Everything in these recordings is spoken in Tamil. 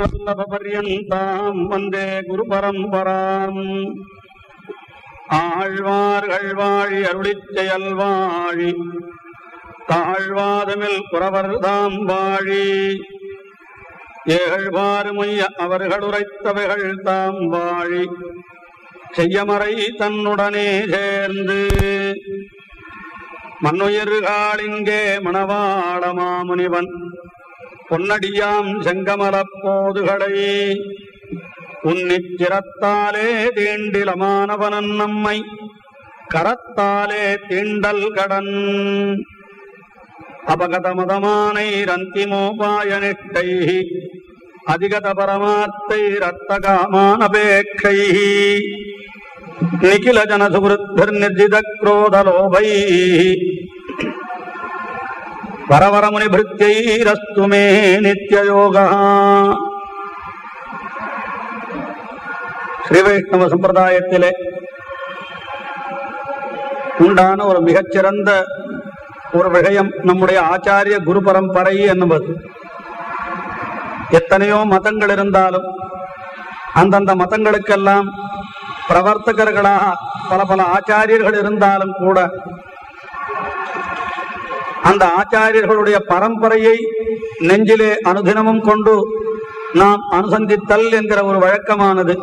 வல்லபபர்யந்தாம் வந்தே குரு பரம்பராம். ஆழ்வார்கள் வாழி அருளிச் செயல் வாழி தாழ்வாதமில் குறவர் தாம் வாழி. ஏழ்வாறுமைய அவர்கள் உரைத்தவைகள் தாம் வாழி செய்யமறை தன்னுடனே சேர்ந்து. மண்ணுயிர்காளிங்கே மணவாள மாமுனிவன் பொன்னடியாம் செங்கமலப் போதுகளை. உன்னிச்சிரத்தாலே தீண்டிலமானவனன் நம்மை. கரத்தாலே தீண்டல் கடன். அபகதமதமானை ரந்திமோபாய நிட்டை அதிகத பரமாத்தை ரத்தகாமானபேட்சை நிகில ஜனசுகிருத்திர்நிர்ஜித குரோதலோபை வரவரமுனி பிருத்தியைரஸ்து மே நித்யயோகா. ஸ்ரீ வைஷ்ணவ சம்பிரதாயத்திலே உண்டான ஒரு மிகச்சிறந்த ஒரு விஷயம் நம்முடைய ஆச்சாரிய குரு பரம்பரை என்பது எத்தனையோ மதங்கள் இருந்தாலும் அந்தந்த மதங்களுக்கெல்லாம் பிரவர்த்தகர்களாக பல பல ஆச்சாரியர்கள் இருந்தாலும் கூட அந்த ஆச்சாரியர்களுடைய பரம்பரையை நெஞ்சிலே அனுதினமும் கொண்டு நாம் அனுசந்தித்தல் என்கிற ஒரு வழக்கமானது.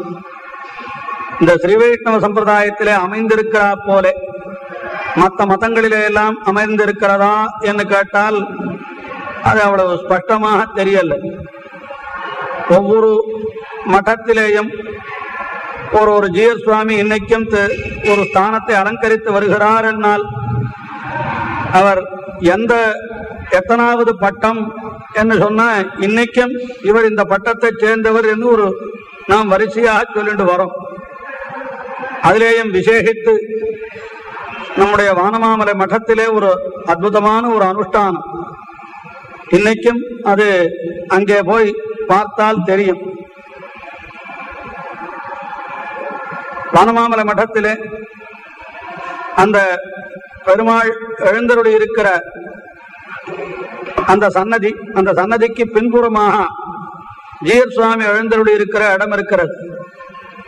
இந்த ஸ்ரீ வைஷ்ணவ சம்பிரதாயத்திலே அமைந்திருக்கிறா போல. மற்ற மதங்களிலே எல்லாம் அமைந்திருக்கிறதா என்று கேட்டால் அது அவ்வளவு ஸ்பஷ்டமாக தெரியல ஒவ்வொரு மட்டத்திலேயும் ஒரு ஒரு ஜீயர் சுவாமி இன்னைக்கும் ஒரு ஸ்தானத்தை அலங்கரித்து வருகிறார் என்னால். அவர் எந்த எத்தனாவது பட்டம் என்று சொன்னா இன்னைக்கும் இவர் இந்த பட்டத்தை சேர்ந்தவர் என்று ஒரு நாம் வரிசையாக சொல்லிட்டு வரோம். அதிலேயும் விசேகித்து நம்முடைய வானமாமலை மட்டத்திலே ஒரு அற்புதமான ஒரு அனுஷ்டானம். இன்னைக்கும் அது அங்கே போய் பார்த்தால் தெரியும். வானமாமலை மட்டத்திலே அந்த பெருமாள் எழுந்தருளி இருக்கிற அந்த சன்னதி அந்த சன்னதிக்கு பின்புறமாக ஜீர் சுவாமி எழுந்தருளி இருக்கிற இடம் இருக்கிறது.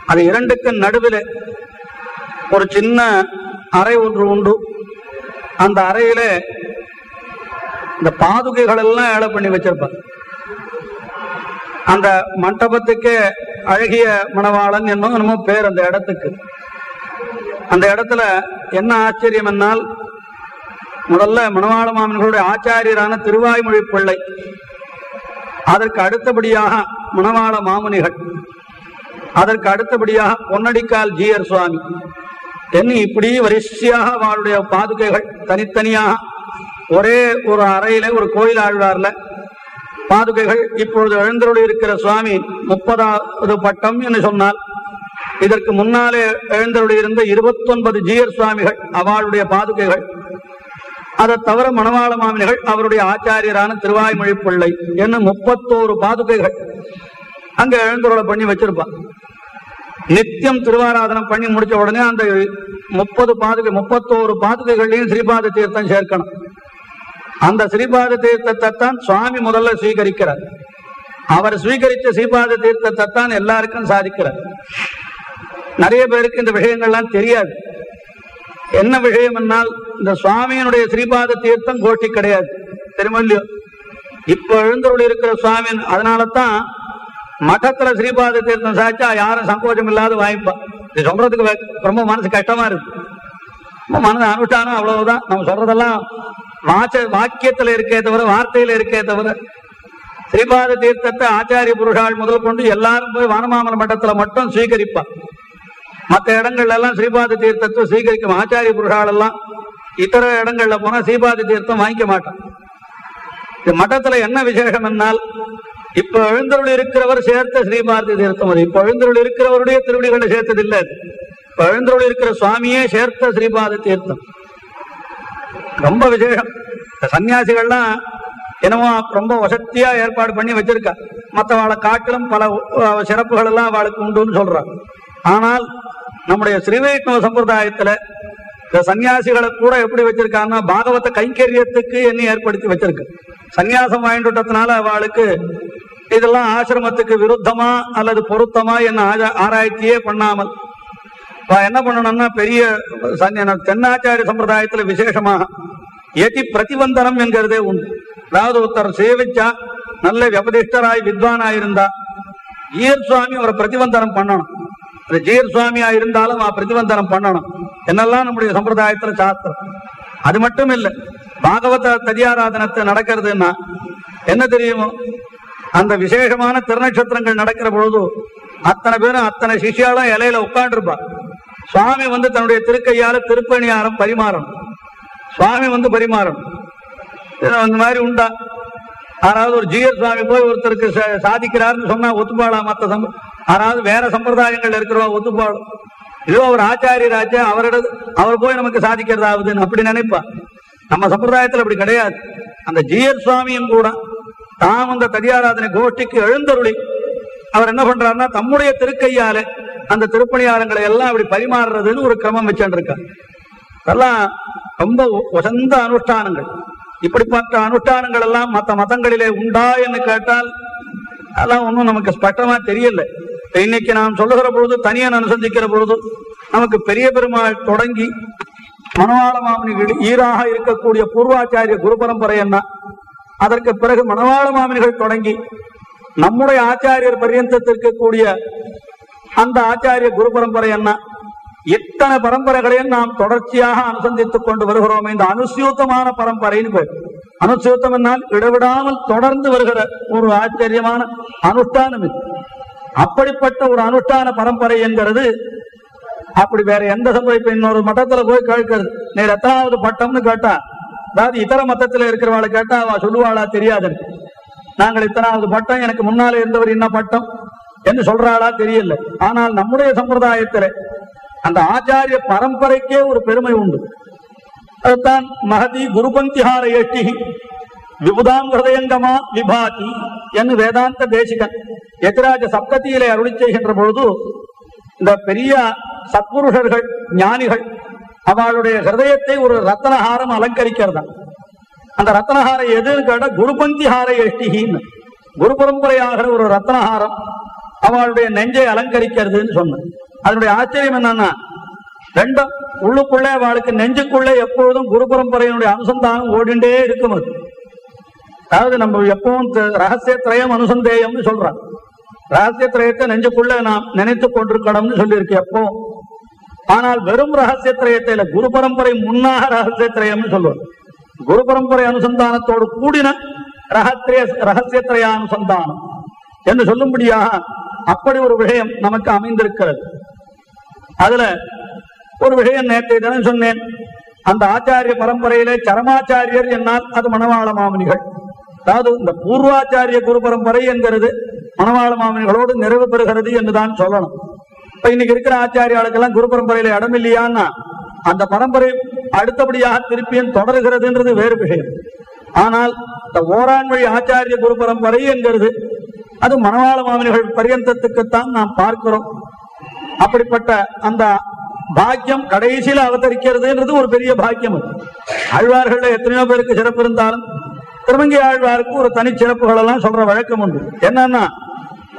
அது இரண்டுக்கு நடுவில் ஒரு சின்ன அறை ஒன்று உண்டு. அந்த அறையில இந்த பாதுகைகள் எல்லாம் ஏழை பண்ணி வச்சிருப்பார். அந்த மண்டபத்துக்கே அழகிய மணவாளன் என்னும் என்னமோ பேர் அந்த இடத்துக்கு. அந்த இடத்துல என்ன ஆச்சரியம் என்னால் முதல்ல மணவாள மாமன்களுடைய ஆச்சாரியரான திருவாய்மொழி பிள்ளை அதற்கு அடுத்தபடியாக மணவாள மாமுனிகள் அதற்கு அடுத்தபடியாக பொன்னடிக்கால் ஜீயர் சுவாமி என்ன இப்படி வரிசையாக அவளுடைய பாதுகைகள் தனித்தனியாக ஒரே ஒரு அறையில ஒரு கோயில் ஆழ்வார்ல பாதுகைகள் இப்பொழுது எழுந்தருளி இருக்கிற சுவாமி முப்பதாவது பட்டம் என்று சொன்னால் இதற்கு முன்னாலே எழுந்தருளி இருந்த இருபத்தொன்பது ஜீயர் சுவாமிகள் அவளுடைய பாதுகைகள் அதை தவிர மணவாள மாமினிகள் அவருடைய ஆச்சாரியரான திருவாய்மொழி பிள்ளை என்ன முப்பத்தோரு பாதுகைகள் அங்க எழுந்தருளை பண்ணி வச்சிருப்பான். நித்தியம் திருவாராதனம் பண்ணி முடிச்ச உடனே அந்த முப்பது பாதுகை முப்பத்தோரு பாதுகைகள்லையும் ஸ்ரீபாத தீர்த்தம் சேர்க்கணும். அந்த ஸ்ரீபாத தீர்த்தத்தை தான் சுவாமி முதல்ல ஸ்வீகரிக்கிறார். அவர் ஸ்வீகரித்த ஸ்ரீபாத தீர்த்தத்தை தான் எல்லாருக்கும் சாதிக்கிறார். நிறைய பேருக்கு இந்த விஷயங்கள்லாம் தெரியாது. என்ன விஷயம் என்னால் இந்த சுவாமியினுடைய ஸ்ரீபாத தீர்த்தம் கோட்டி கிடையாது. திருமல்லியோ. இப்ப எழுந்தருள் இருக்கிற சுவாமி அதனாலதான் தான் ஸ்ரீபாத தீர்த்தம் சாச்சா யாரும் சங்கோச்சம் இல்லாத வாய்ப்பா. இது சொல்றதுக்கு ரொம்ப மனசு கஷ்டமா இருக்கு. ரொம்ப மனது அனுஷ்டானம் அவ்வளவுதான். நம்ம சொல்றதெல்லாம் வாச்ச வாக்கியத்துல இருக்கே தவிர வார்த்தையில இருக்கே தவிர ஸ்ரீபாத தீர்த்தத்தை ஆச்சாரிய புருஷால் முதல் கொண்டு எல்லாரும் போய் வானமாமல மட்டத்துல மட்டும் ஸ்வீகரிப்பா. மற்ற இடங்கள்ல எல்லாம் ஸ்ரீபாத தீர்த்தத்தை ஸ்வீகரிக்கும் ஆச்சாரிய புருஷால் எல்லாம் இத்தர இடங்கள்ல போனா ஸ்ரீபாத தீர்த்தம் வாங்கிக்க மாட்டான். இந்த மட்டத்துல என்ன விசேஷம் என்னால் இப்ப எழுந்தருள் இருக்கிறவர் சேர்த்த ஸ்ரீபாரதி தீர்த்தம் அது. இப்ப எழுந்தருள் இருக்கிறவருடைய திருவடிகளை சேர்த்தது இல்ல அது. இப்ப எழுந்தருள் இருக்கிற சுவாமியே சேர்த்த ஸ்ரீபாத தீர்த்தம். ரொம்ப விசேஷம். சன்னியாசிகள்லாம் என்னமோ ரொம்ப வசத்தியா ஏற்பாடு பண்ணி வச்சிருக்கா. மற்றவாளை காட்டிலும் பல சிறப்புகள் எல்லாம் அவளுக்கு உண்டுன்னு சொல்றாங்க. ஆனால் நம்முடைய ஸ்ரீ வைஷ்ணவ சம்பிரதாயத்துல இந்த சன்னியாசிகளை கூட எப்படி வச்சிருக்காங்கன்னா பாகவத கைங்கரியத்துக்கு என்ன ஏற்படுத்தி வச்சிருக்கு. சன்னியாசம் வாங்கிட்டதுனால அவளுக்கு இதெல்லாம் ஆசிரமத்துக்கு விருத்தமா அல்லது பொருத்தமா என்ன ஆராய்ச்சியே பண்ணாமல். என்ன பண்ணணும்னா பெரிய தென்னாச்சாரிய சம்பிரதாயத்துல விசேஷமாக எதி பிரதிபந்தனம் என்கிறதே உண்டு. அதாவது ஒருத்தர் சேவிச்சா நல்ல வியபதிஷ்டராய் வித்வானாயிருந்தா ஈர் சுவாமி அவரை பிரதிபந்தனம் பண்ணணும். அது ஜீர் சுவாமியா இருந்தாலும் அவ பிரதிபந்தனம் பண்ணணும். என்னெல்லாம் நம்முடைய சம்பிரதாயத்துல சாஸ்திரம். அது மட்டும் இல்லை பாகவத ததியாராதனத்தை நடக்கிறதுன்னா என்ன தெரியுமோ? அந்த விசேஷமான திருநட்சத்திரங்கள் நடக்கிற பொழுது அத்தனை பேரும் அத்தனை சிஷியாலும் இலையில உட்காந்துருப்பா சுவாமி வந்து தன்னுடைய திருக்கையால திருப்பணியாரம் பரிமாறணும். சுவாமி வந்து பரிமாறணும். அந்த மாதிரி உண்டா? யாராவது ஒரு ஜிஎஸ் சுவாமி போய் ஒருத்தருக்கு ச- சாதிக்கிறாருன்னு சொன்னா ஒத்துப்பாளா மத்த அதாவது வேற சம்பிரதாயங்கள் இருக்கிறவா ஒத்துப்பாளும் இதோ அவர் ஆச்சாரியராச்சே அவரோட அவர் போய் நமக்கு சாதிக்கிறதாகுதுன்னு அப்படி நினைப்பா. நம்ம சம்பிரதாயத்தில் அப்படி கிடையாது. அந்த ஜீயர் சுவாமியும் கூட தாம் அந்த ததியாராதனை கோஷ்டிக்கு எழுந்தருளி அவர் என்ன பண்றாருன்னா தம்முடைய திருக்கையால அந்த திருப்பணியாரங்களை எல்லாம் அப்படி பரிமாறுறதுன்னு ஒரு கிரமம் வச்சுருக்கார். அதெல்லாம் ரொம்ப உசந்த அனுஷ்டானங்கள். இப்படிப்பட்ட அனுஷ்டானங்கள் எல்லாம் மற்ற மதங்களிலே உண்டா என்று கேட்டால் அதெல்லாம் ஒன்றும் நமக்கு ஸ்பட்டமா தெரியல. இன்னைக்கு நாம் சொல்லுகிற பொழுது தனியன் அனுசந்திக்கிற பொழுது நமக்கு பெரிய பெருமாள் தொடங்கி மணவாள மாமனிகள் ஈராக இருக்கக்கூடிய பூர்வாச்சாரிய குரு பரம்பரை என்ன? அதற்கு பிறகு மணவாள மாமனிகள் தொடங்கி நம்முடைய ஆச்சாரியர் பரியந்தத்திற்கு அந்த ஆச்சாரிய குரு பரம்பரை என்ன? எத்தனை பரம்பரைகளையும் நாம் தொடர்ச்சியாக அனுசந்தித்துக் கொண்டு வருகிறோம். இந்த அனுசியூத்தமான பரம்பரைன்னு பேர். அனுசியூத்தம் என்னால் இடைவிடாமல் தொடர்ந்து வருகிற ஒரு ஆச்சரியமான அனுஷ்டானம் இது. அப்படிப்பட்ட ஒரு அனுஷ்டான பரம்பரை என்கிறது. அப்படி வேற எந்த சம்பவம் இப்ப இன்னொரு மதத்துல போய் கேட்கிறது. நீ எத்தனாவது பட்டம்னு கேட்டா அதாவது இதர மதத்துல இருக்கிறவாளை கேட்டா அவ சொல்லுவாளா தெரியாது நாங்கள் இத்தனாவது பட்டம் எனக்கு முன்னால இருந்தவர் என்ன பட்டம் என்று சொல்றாளா தெரியல. ஆனால் நம்முடைய சம்பிரதாயத்திலே அந்த ஆச்சாரிய பரம்பரைக்கே ஒரு பெருமை உண்டு. அதுதான் மகதி குருபந்திஹார எட்டி விபுதாம் ஹிருதயங்கமா விபாதி என்று வேதாந்த தேசிகன் எதிராஜ சப்தத்தியிலே அருளி செய்கின்ற பொழுது இந்த பெரிய சத்புருஷர்கள் ஞானிகள் அவளுடைய ஹிருதயத்தை ஒரு ரத்தனஹாரம் அலங்கரிக்கிறதா அந்த ரத்தனஹாரம் எதுன்னு கேட்டா குருபந்தி ஹார எஷ்டிகின்னு குரு பரம்பரையாகிற ஒரு ரத்னஹாரம் அவளுடைய நெஞ்சை அலங்கரிக்கிறதுன்னு சொன்னேன் அதனுடைய ஆச்சரியம் என்னன்னா ரெண்டும் உள்ளுக்குள்ளே அவளுக்கு நெஞ்சுக்குள்ளே எப்பொழுதும் குரு பரம்பரையினுடைய அனுசந்தானம் ஓடிண்டே இருக்கும் அது அதாவது நம்ம எப்பவும் த- ரகசிய திரயம் அனுசந்தேயம்னு சொல்றான் ரகசிய திரயத்தை நெஞ்சுக்குள்ள நாம் நினைத்துக் கொண்டிருக்கணும்னு சொல்லியிருக்கு எப்பவும் ஆனால் வெறும் ரகசிய திரயத்தை இல்ல குரு பரம்பரை முன்னாக ரகசிய திரயம்னு சொல்லுவோம் குரு பரம்பரை அனுசந்தானத்தோடு கூடின ரகத்திரிய ரகசிய திரய அனுசந்தானம் என்று சொல்லும்படியாக அப்படி ஒரு விஷயம் நமக்கு அமைந்திருக்கிறது. அதுல ஒரு விஷயம் நேற்றைய தினம் சொன்னேன். அந்த ஆச்சாரிய பரம்பரையிலே சரமாச்சாரியர் என்னால் அது மணவாள மாமுனிகள். அதாவது இந்த பூர்வாச்சாரிய குரு பரம்பரை என்கிறது மணவாள மாமனிகளோடு நிறைவு பெறுகிறது என்றுதான் சொல்லணும். இப்ப இன்னைக்கு இருக்கிற ஆச்சாரியாளுக்கெல்லாம் குரு பரம்பரையில இடம் இல்லையான்னா அந்த பரம்பரை அடுத்தபடியாக திருப்பியும் தொடர்கிறதுன்றது வேறு விஷயம். ஆனால் இந்த ஓரான் வழி ஆச்சாரிய குரு பரம்பரை என்கிறது அது மணவாள மாமனிகள் பரியந்தத்துக்குத்தான் நாம் பார்க்கிறோம். அப்படிப்பட்ட அந்த பாக்கியம் கடைசியில் அவதரிக்கிறதுன்றது ஒரு பெரிய பாக்கியம் அது. எத்தனையோ பேருக்கு சிறப்பு இருந்தாலும் திருமங்கி ஆழ்வாருக்கு ஒரு தனி சிறப்புகள் எல்லாம் சொல்ற வழக்கம் உண்டு. என்னன்னா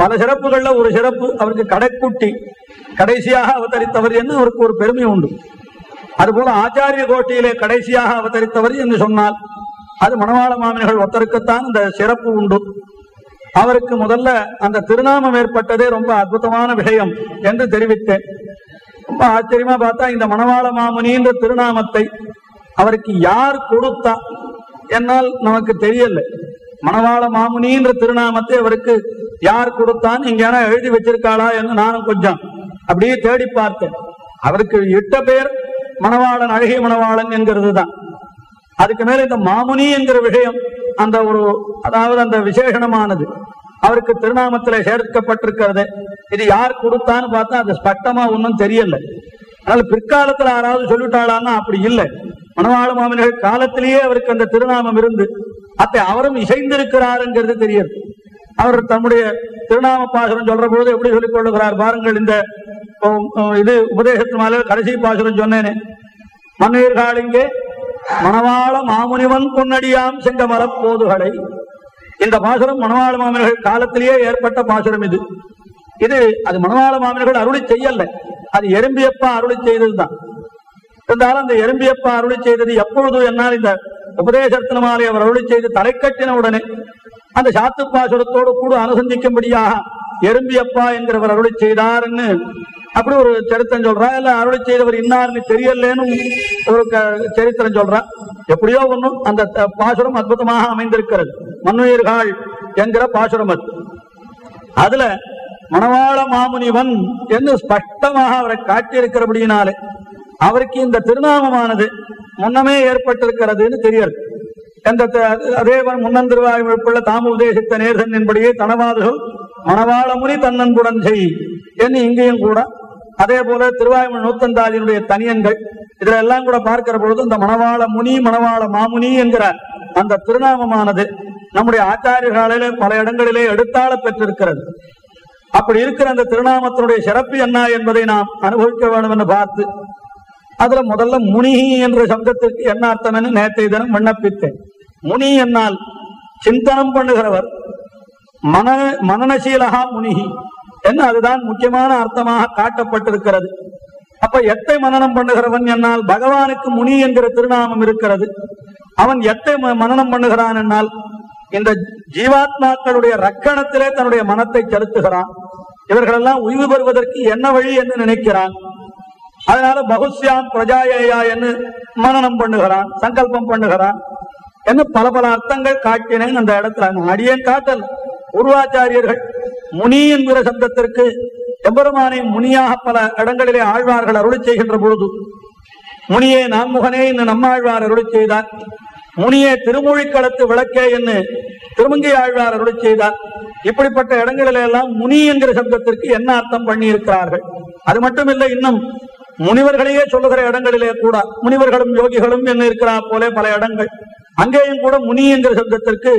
பல சிறப்புகள்ல ஒரு சிறப்பு அவருக்கு கடைக்குட்டி கடைசியாக அவதரித்தவர் என்று அவருக்கு ஒரு பெருமை உண்டு. அதுபோல ஆச்சாரிய கோட்டியிலே கடைசியாக அவதரித்தவர் என்று சொன்னால் அது மணவாள மாமனிகள் ஒருத்தருக்குத்தான் இந்த சிறப்பு உண்டு. அவருக்கு முதல்ல அந்த திருநாமம் ஏற்பட்டதே ரொம்ப அற்புதமான விஷயம் என்று தெரிவித்தேன். ரொம்ப ஆச்சரியமா பார்த்தா இந்த மணவாள மாமுனின்ற திருநாமத்தை அவருக்கு யார் கொடுத்தா என்னால் நமக்கு தெரியல மணவாள மாமுனின்ற திருநாமத்தை அவருக்கு யார் கொடுத்தான் இங்க எழுதி வச்சிருக்காளா என்று நானும் கொஞ்சம் அப்படியே தேடி பார்த்தேன். அவருக்கு இட்ட பேர் மணவாளன் அழகிய மணவாளன் என்கிறது தான். அதுக்கு மேல இந்த மாமுனி என்கிற விஷயம் அந்த ஒரு அதாவது அந்த விசேஷணமானது. அவருக்கு திருநாமத்தில் சேர்க்கப்பட்டிருக்கிறது. இது யார் கொடுத்தான்னு பார்த்தா அது ஸ்பட்டமா ஒன்றும் தெரியல அதனால பிற்காலத்துல யாராவது சொல்லிட்டாளான்னா அப்படி இல்லை. மணவாள மாமனிகள் காலத்திலேயே அவருக்கு அந்த திருநாமம் இருந்து அத்தை அவரும் இசைந்திருக்கிறாருங்கிறது தெரியும் அவர் தம்முடைய திருநாம பாசுரம் சொல்ற பொழுது எப்படி சொல்லிக் கொள்ளுகிறார் பாருங்கள் இந்த இது உபதேசத்து மேல கடைசி பாசுரம் சொன்னேனே. மன்னீர்காளிங்கே மணவாள மாமுனிவன் பொன்னடியாம் செங்க மரப்போதுகளை. இந்த பாசுரம் மணவாள மாமன்கள் காலத்திலேயே ஏற்பட்ட பாசுரம் இது. இது அது மணவாள மாமன்கள் அருளி செய்யல. அது எறும்பியப்பா அருளி செய்ததுதான். இருந்தாலும் அந்த எறும்பியப்பா அருளி செய்தது எப்பொழுது என்னால் இந்த உபதேசத்தினாலே அவர் அருளி செய்து தலை கட்டின உடனே அந்த சாத்துப்பாசுரத்தோடு கூட அனுசந்திக்கும்படியாக எறும்பியப்பா என்கிறவர் அருளி செய்தார்னு அப்படி ஒரு சரித்திரம் சொல்றா இல்ல அருளி செய்தவர் இன்னார்னு தெரியலேன்னு ஒரு க- சரித்திரம் சொல்றா. எப்படியோ ஒண்ணும் அந்த த- பாசுரம் அற்புதமாக அமைந்திருக்கிறது. மண்ணுயிர்கள் என்கிற பாசுரம் அது. அதுல மணவாள மாமுனிவன் என்று ஸ்பஷ்டமாக அவரை காட்டியிருக்கிறபடியினாலே அவருக்கு இந்த திருநாமமானது முன்னமே ஏற்பட்டிருக்கிறதுன்னு தெரியாது எந்த த- அதே போல முன்னன் திருவாயுள்ள தாம உதேசித்த நேர்தன் என்படியே தனவாதுகள் மணவாள முனி தன்னன்புடன் செய் என்று இங்கேயும் கூட அதே போல திருவாயுமன் நூத்தந்தாதியினுடைய தனியன்கள் இதுல எல்லாம் கூட பார்க்கிற பொழுது இந்த மணவாள முனி மணவாள மாமுனி என்கிற அந்த திருநாமமானது நம்முடைய ஆச்சாரியர்களிலே பல இடங்களிலே எடுத்தாள பெற்றிருக்கிறது. அப்படி இருக்கிற அந்த திருநாமத்தினுடைய சிறப்பு என்ன என்பதை நாம் அனுபவிக்க வேண்டும் என்று பார்த்து அதுல முதல்ல முனி என்ற சப்தத்திற்கு என்ன அர்த்தம் என்று நேற்றைய தினம் விண்ணப்பித்தேன். முனி என்னால் சிந்தனம் பண்ணுகிறவர் மன மனநசீலகா முனிகி என்ன அதுதான் முக்கியமான அர்த்தமாக காட்டப்பட்டிருக்கிறது. அப்ப எத்தை மனநம் பண்ணுகிறவன் என்னால் பகவானுக்கு முனி என்கிற திருநாமம் இருக்கிறது. அவன் எத்தை ம- பண்ணுகிறான் என்னால் இந்த ஜீவாத்மாக்களுடைய ரக்கணத்திலே தன்னுடைய மனத்தை செலுத்துகிறான். இவர்களெல்லாம் உய்வு பெறுவதற்கு என்ன வழி என்று நினைக்கிறான். அதனால பகுஸ்யாம் பிரஜாயேயா என்று மனநம் பண்ணுகிறான் சங்கல்பம் பண்ணுகிறான். என்று பல பல அர்த்தங்கள் காட்டினேன் அந்த இடத்துல. அடியேன் காட்டல் உருவாச்சாரியர்கள் முனி என்கிற சப்தத்திற்கு எம்பெருமானை முனியாக பல இடங்களிலே ஆழ்வார்கள் அருளி செய்கின்ற பொழுது முனியே நான்முகனே என்று நம்மாழ்வார் அருளி செய்தார். முனியே திருமொழிக்களத்து விளக்கே என்று திருமங்கை ஆழ்வார் அருள் செய்தார். இப்படிப்பட்ட இடங்களில எல்லாம் முனி என்கிற சப்தத்திற்கு என்ன அர்த்தம் பண்ணி இருக்கிறார்கள் அது மட்டுமில்லை இன்னும் முனிவர்களையே சொல்லுகிற இடங்களிலே கூட முனிவர்களும் யோகிகளும் என்ன இருக்கிறா போலே பல இடங்கள். அங்கேயும் கூட முனி என்கிற சப்தத்திற்கு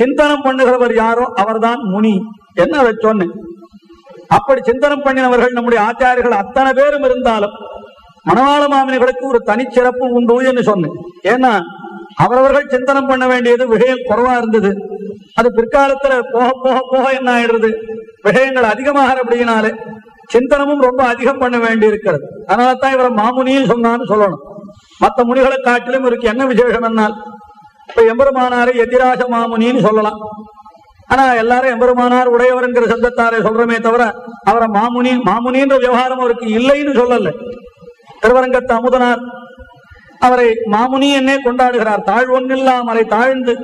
சிந்தனம் பண்ணுகிறவர் யாரோ அவர்தான் முனி. என்ன அதை சொன்னேன்? அப்படி சிந்தனம் பண்ணினவர்கள் நம்முடைய ஆச்சாரியர்கள் அத்தனை பேரும் இருந்தாலும் மணவாள மாமனிகளுக்கு ஒரு தனிச்சிறப்பு உண்டு என்று சொன்னேன். ஏன்னா அவரவர்கள் சிந்தனம் பண்ண வேண்டியது விஷயம் குறவா இருந்தது. அது பிற்காலத்துல போக போக போக என்ன ஆயிடுறது விஷயங்கள் அதிகமாக அப்படினாலே சிந்தனமும் ரொம்ப அதிகம் பண்ண வேண்டி இருக்கிறது அதனால தான் இவரை மாமுனியும் சொன்னான்னு சொல்லணும். மற்ற முனிகளை காட்டிலும் இவருக்கு என்ன விசேஷம் என்னால்? இப்ப எம்பெருமானாரை எதிராச மாமுனின்னு சொல்லலாம். ஆனா எல்லாரும் எம்பெருமானார் உடையவருங்கிற சந்தத்தாரை சொல்றமே தவிர அவரை மாமுனி மாமுனின்ற விவகாரம் அவருக்கு இல்லைன்னு சொல்லல. திருவரங்கத்து அமுதனார் அவரை மாமுனி என்னே கொண்டாடுகிறார். தாழ்வொன்னில்லாம் அவரை தாழ்ந்து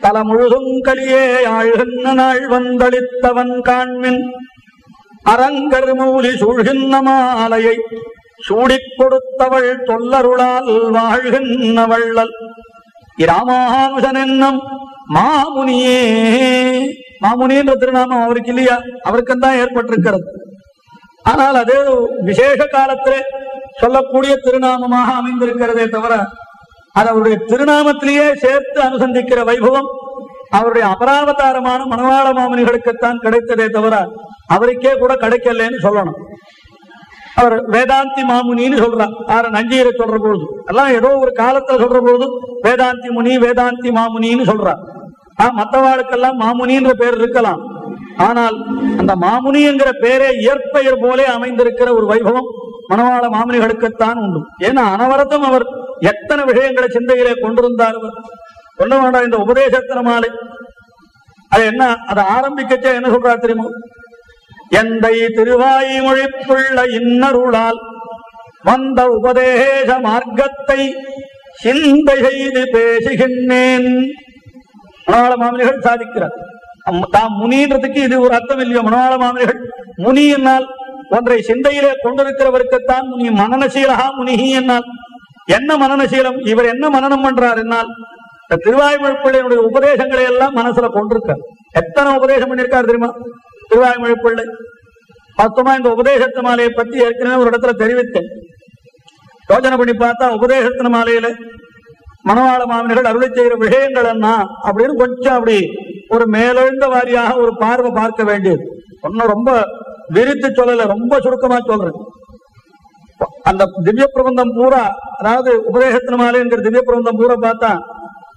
தல முழுதும் கலியே ஆழ்கின்ற நாள் வந்தளித்தவன் காண்மின். அரங்கர் மௌலி சூழ்கின்ற மாலையை சூடிக் கொடுத்தவள் தொல்லருளால் வாழ்கின்ற வள்ளல். இராமானுஜன் என்னும் மாமுனியே. மாமுனி என்ற திருநாமம் அவருக்கு இல்லையா? அவருக்கும் தான் ஏற்பட்டிருக்கிறது. ஆனால் அது விசேஷ காலத்திலே சொல்லக்கூடிய திருநாமமாக அமைந்திருக்கிறதே தவிர அது அவருடைய திருநாமத்திலேயே சேர்த்து அனுசந்திக்கிற வைபவம் அவருடைய அபராவதாரமான மணவாள மாமுனிகளுக்குத்தான் கிடைத்ததே தவிர அவருக்கே கூட கிடைக்கலன்னு சொல்லணும். அவர் வேதாந்தி மாமுனின்னு சொல்றார். யார நஞ்சீரை சொல்ற பொழுது எல்லாம் ஏதோ ஒரு காலத்துல சொல்ற பொழுது வேதாந்தி முனி வேதாந்தி மாமுனின்னு சொல்றார். ஆஹ் மத்தவாளுக்கெல்லாம் மாமுனின்ற பேர் இருக்கலாம். ஆனால் அந்த மாமுனிங்கிற பேரே இயற்பெயர் போலே அமைந்திருக்கிற ஒரு வைபவம் மணவாள மாமனிகளுக்குத்தான் உண்டு. ஏன்னா அனவரதம் அவர் எத்தனை விஷயங்களை சிந்தையிலே கொண்டிருந்தார் அவர். சொல்ல வேண்டாம் இந்த உபதேசத்தினமாலே அது என்ன? அதை ஆரம்பிக்கச்சே என்ன சொல்றா தெரியுமோ? எந்தை திருவாய்மொழிப்புள்ள இன்னருளால் வந்த உபதேச மார்க்கத்தை சிந்தை செய்து பேசுகின்றேன். மனவாள மாமனிகள் சாதிக்கிறார். தாம் முனின்றதுக்கு இது ஒரு அர்த்தம் இல்லையோ? மனவாள மாமனிகள் முனி என்னால் ஒன்றை சிந்தையிலே கொண்டிருக்கிறவருக்குத்தான் முனி மனநசீலகா முனிகி என்னால். என்ன மனநசீலம்? இவர் என்ன மனனம் பண்றார் என்னால்? இந்த உபதேசங்களை எல்லாம் மனசுல கொண்டிருக்கார் எத்தனை உபதேசம் பண்ணிருக்கார் தெரியுமா? திருவாய்மொழிப்பிள்ளை மொத்தமா இந்த உபதேசத்து மாலையை பத்தி ஏற்கனவே ஒரு இடத்துல தெரிவித்தேன். யோஜனை பண்ணி பார்த்தா உபதேசத்தின மாலையில மணவாள மாமினர்கள் அருளை செய்கிற விஷயங்கள் என்ன அப்படின்னு கொஞ்சம் அப்படி ஒரு மேலெழுந்த வாரியாக ஒரு பார்வை பார்க்க வேண்டியது. ஒன்னும் ரொம்ப விரித்து சொல்லல ரொம்ப சுருக்கமா சொல்றது. அந்த திவ்ய பிரபந்தம் பூரா அதாவது உபதேசத்தின மாலைங்கிற திவ்ய பிரபந்தம் பூரா பார்த்தா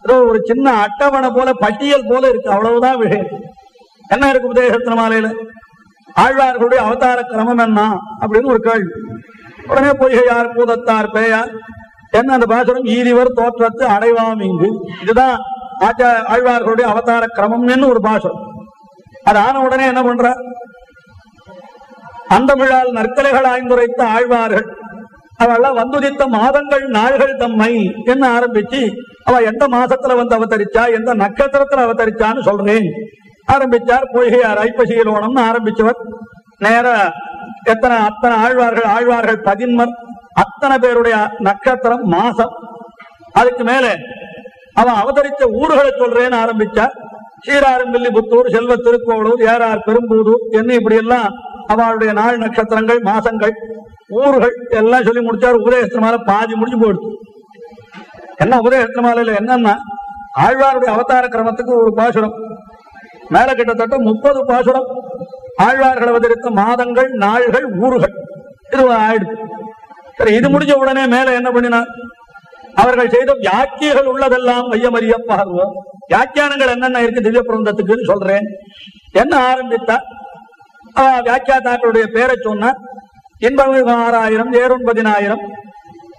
ஏதோ ஒரு சின்ன அட்டவணை போல பட்டியல் போல இருக்கு அவ்வளவுதான் விஷயம் என்ன இருக்கு உபதேசத்தின மாலையில ஆழ்வார்களுடைய அவதார கிரமம் என்ன? அப்படின்னு ஒரு கேள்வி. உடனே பொய்கையார் பூதத்தார் பேயார்? என்ன அந்த பாசுரம்? ஈரிவர் தோற்றத்து அடைவாம் இங்கு. இதுதான் ஆச்சா ஆழ்வார்களுடைய அவதார கிரமம்னு ஒரு பாசுரம். அது ஆன உடனே என்ன பண்ற? அந்தமிழால் நற்கலைகள் ஆய்ந்துரைத்த ஆழ்வார்கள். அவெல்லாம் வந்துதித்த மாதங்கள் நாள்கள் தம்மை. என்ன ஆரம்பிச்சு? அவ எந்த மாசத்துல வந்து அவதரிச்சா? எந்த நட்சத்திரத்துல அவதரிச்சான்னு சொல்றேன். ஆரம்பிச்சார் பொய்கையார் ஐப்பசியலோணம்னு ஆரம்பிச்சவர். நேர எத்தனை அத்தனை ஆழ்வார்கள் ஆழ்வார்கள் பதின்மர். அத்தனை பேருடைய நட்சத்திரம் மாசம். அதுக்கு மேல அவன் அவதரித்த ஊர்களை சொல்றேன்னு ஆரம்பிச்சா ஸ்ரீராரம்பில்லிபுத்தூர் செல்வ திருக்கோளூர் ஏறார் பெரும்பூதூர் என்ன இப்படி எல்லாம் அவளுடைய நாள் நட்சத்திரங்கள் மாசங்கள் ஊர்கள் எல்லாம் சொல்லி முடிச்சாரு. உபதேசத்தினால பாதி முடிஞ்சு போயிடுச்சு. என்ன உபதேசத்தினால என்னன்னா ஆழ்வாருடைய அவதார கிரமத்துக்கு ஒரு பாசுரம். மேல கிட்டத்தட்ட முப்பது பாசுரம். ஆழ்வார்கள் அவதரித்த மாதங்கள் நாள்கள் ஊர்கள். இது ஆயிடுச்சு. சரி இது முடிஞ்ச உடனே மேல என்ன பண்ணினார்? அவர்கள் செய்த வியாக்கியங்கள் உள்ளதெல்லாம் மையமறியப்பாகுவோம் வியாக்கியானங்கள் என்னென்ன இருக்கு திவ்ய சொல்றேன். என்ன ஆரம்பித்தா? ஆஹ், பேரை சொன்னா இன்பமிகு ஆறாயிரம் ஏறொன்பதினாயிரம்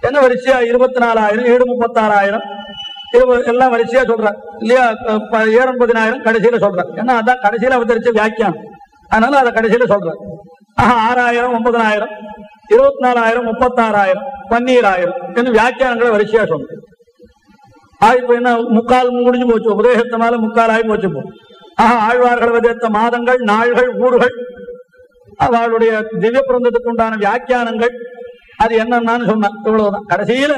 என்ன வரிசையா? இருபத்தி நாலாயிரம் ஏழு முப்பத்தாறாயிரம் எல்லாம் வரிசையா சொல்றார் இல்லையா? ஏறொன்பதினாயிரம் கடைசியில சொல்றார் ஏன்னா அதான் கடைசியில அவதரிச்ச வியாக்கியானம். அதனால அதை கடைசியில சொல்றார் ஆஹா ஆறாயிரம் ஒன்பதனாயிரம் இருபத்தி நாலாயிரம் முப்பத்தாறாயிரம் பன்னீராயிரம் என்று வியாக்கியானங்களை வரிசையா சொல்றேன் ஆஹ் என்ன முக்கால் முடிஞ்சு போச்சு. உபதேசத்தினால முக்கால் ஆகி போச்சு போ ஆஹா ஆழ்வார்கள் விதத்த மாதங்கள் நாள்கள் ஊர்கள் அவளுடைய திவ்ய பிறந்ததுக்கு உண்டான வியாக்கியானங்கள். அது என்னன்னு சொன்ன இவ்வளவுதான். கடைசியில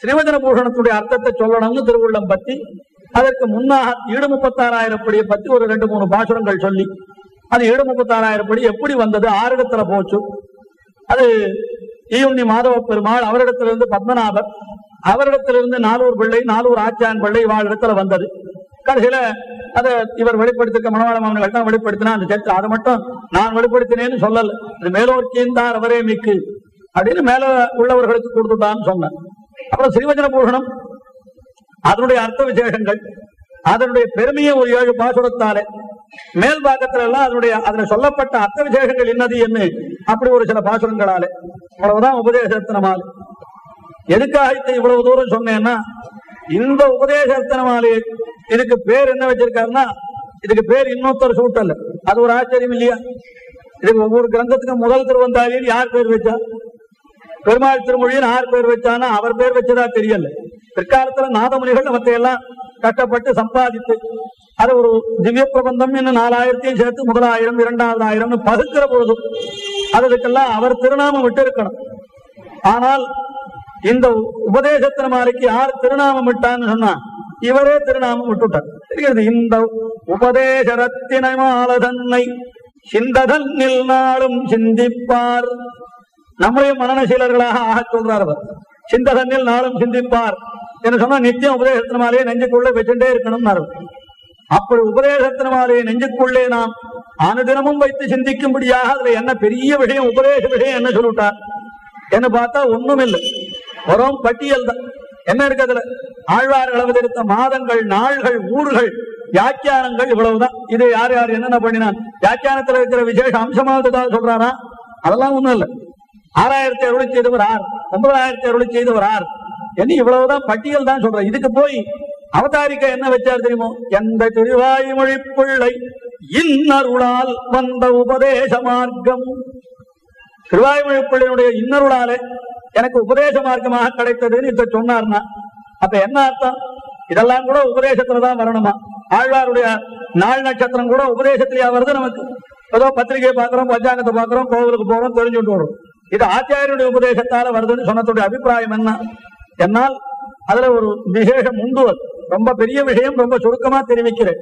ஸ்ரீவஜன பூஷணத்துடைய அர்த்தத்தை சொல்லணும்னு திருவுள்ளம் பத்தி அதற்கு முன்னாக ஈடு முப்பத்தாறாயிரம் படியை பத்தி ஒரு ரெண்டு மூணு பாசுரங்கள் சொல்லி அது ஈடு முப்பத்தாறாயிரம் படி எப்படி வந்தது ஆறிடத்துல போச்சு. அது ஈயுண்ணி மாதவ பெருமாள் அவரிடத்திலிருந்து பத்மநாபர் அவரிடத்திலிருந்து நாலூர் பிள்ளை நாலூர் ஆச்சான் பிள்ளை வாழ்இடத்துல வந்தது. கடைசியில அதை இவர் வெளிப்படுத்திருக்க மனவாள மாமன்கள் தான் வெளிப்படுத்தினா அந்த சேர்த்து அதை மட்டும் நான் வெளிப்படுத்தினேன்னு சொல்லல. இது மேலோர்க்கியந்தார் அவரே மிக்கு அப்படின்னு மேல உள்ளவர்களுக்கு கொடுத்துட்டான்னு சொன்னேன். அப்புறம் ஸ்ரீவஜன பூஷணம் அதனுடைய அர்த்த விசேஷங்கள் அதனுடைய பெருமையை ஒரு ஏழு பாசுரத்தாலே மேல் பாகத்துல எல்லாம் அதனுடைய அதுல சொல்லப்பட்ட அர்த்த விசேஷங்கள் என்னது என்ன அப்படி ஒரு சில பாசுரங்களாலே. அவ்வளவுதான் உபதேசத்தினமாலே. எதுக்காக இவ்வளவு தூரம் சொன்னேன்னா இந்த உபதேசத்தினமாலே இதுக்கு பேர் என்ன வச்சிருக்காருன்னா இதுக்கு பேர் இன்னொருத்தர் சூட்டல் அது ஒரு ஆச்சரியம் இல்லையா? இதுக்கு ஒவ்வொரு கிரந்தத்துக்கும் முதல் திருவந்தாளியில் யார் பேர் வச்சா? பெருமாள் திருமொழியில் யார் பேர் வச்சானா? அவர் பேர் வச்சதா தெரியல. பிற்காலத்துல நாதமுனிகள் அவற்றையெல்லாம் கட்டப்பட்டு கஷ்டப்பட்டு சம்பாதித்து அது ஒரு திவ்ய பிரபந்தம் இன்னும் நாலாயிரத்தையும் சேர்த்து முதலாயிரம் இரண்டாவது ஆயிரம்னு பகுக்கிற பொழுதும் அதுக்கெல்லாம் அவர் திருநாமம் விட்டு இருக்கணும் ஆனால் இந்த உபதேசத்தின மாலைக்கு யார் திருநாமம் விட்டான்னு சொன்னா இவரே திருநாமம் விட்டுட்டார் தெரிகிறது இந்த உபதேச ரத்தின சிந்ததன் தன்னை நாளும் சிந்திப்பார். நம்முடைய மனநசீலர்களாக ஆக சொல்றார் அவர். சிந்ததன்னில் நாளும் சிந்திப்பார். என்று சொன்னா நித்தியம் உபதேசத்தினாலே நெஞ்சுக்குள்ளே வச்சுட்டே இருக்கணும் அப்படி உபதேசத்தினாலே நெஞ்சுக்குள்ளே நாம் அனுதினமும் வைத்து சிந்திக்கும்படியாக அதுல என்ன பெரிய விஷயம் உபதேச விஷயம் என்ன சொல்லிட்டார் என்ன பார்த்தா ஒண்ணும் இல்லை வரும் பட்டியல் தான். என்ன இருக்கு அதுல? ஆழ்வார்கள் அவதரித்த மாதங்கள் நாள்கள் ஊர்கள் வியாக்கியானங்கள் இவ்வளவுதான். இது யார் யார் என்னென்ன பண்ணினான்? வியாக்கியானத்துல இருக்கிற விசேஷ அம்சமாக ஏதாவது சொல்றாரா? அதெல்லாம் ஒண்ணும் இல்லை. ஆறாயிரத்தி அறுபது செய்தவர் ஆர் ஒன்பதாயிரத்தி அறுபது செய்தவர் ஆர் என்ன இவ்வளவுதான் பட்டியல் தான் சொல்றேன் இதுக்கு போய் அவதாரிக்க என்ன வச்சார் தெரியுமோ? எந்த திருவாய்மொழி பிள்ளை இன்னருளால் வந்த உபதேச மார்க்கம். திருவாய்மொழி பிள்ளையினுடைய இன்னருளாலே எனக்கு உபதேச மார்க்கமாக கிடைத்ததுன்னு இப்ப சொன்னார்னா அப்ப என்ன அர்த்தம்? இதெல்லாம் கூட உபதேசத்துலதான் வரணுமா? ஆழ்வாருடைய நாள் நட்சத்திரம் கூட உபதேசத்திலேயே வருது நமக்கு? ஏதோ பத்திரிகையை பாக்குறோம் பஞ்சாங்கத்தை பாக்குறோம் கோவிலுக்கு போறோம் தெரிஞ்சுட்டு வரும். இது ஆச்சாரியனுடைய உபதேசத்தால வருதுன்னு சொன்னதுடைய அபிப்பிராயம் என்ன? என்னால் அதுல ஒரு விசேஷம் உண்டு ரொம்ப பெரிய விஷயம் ரொம்ப சுருக்கமா தெரிவிக்கிறேன்.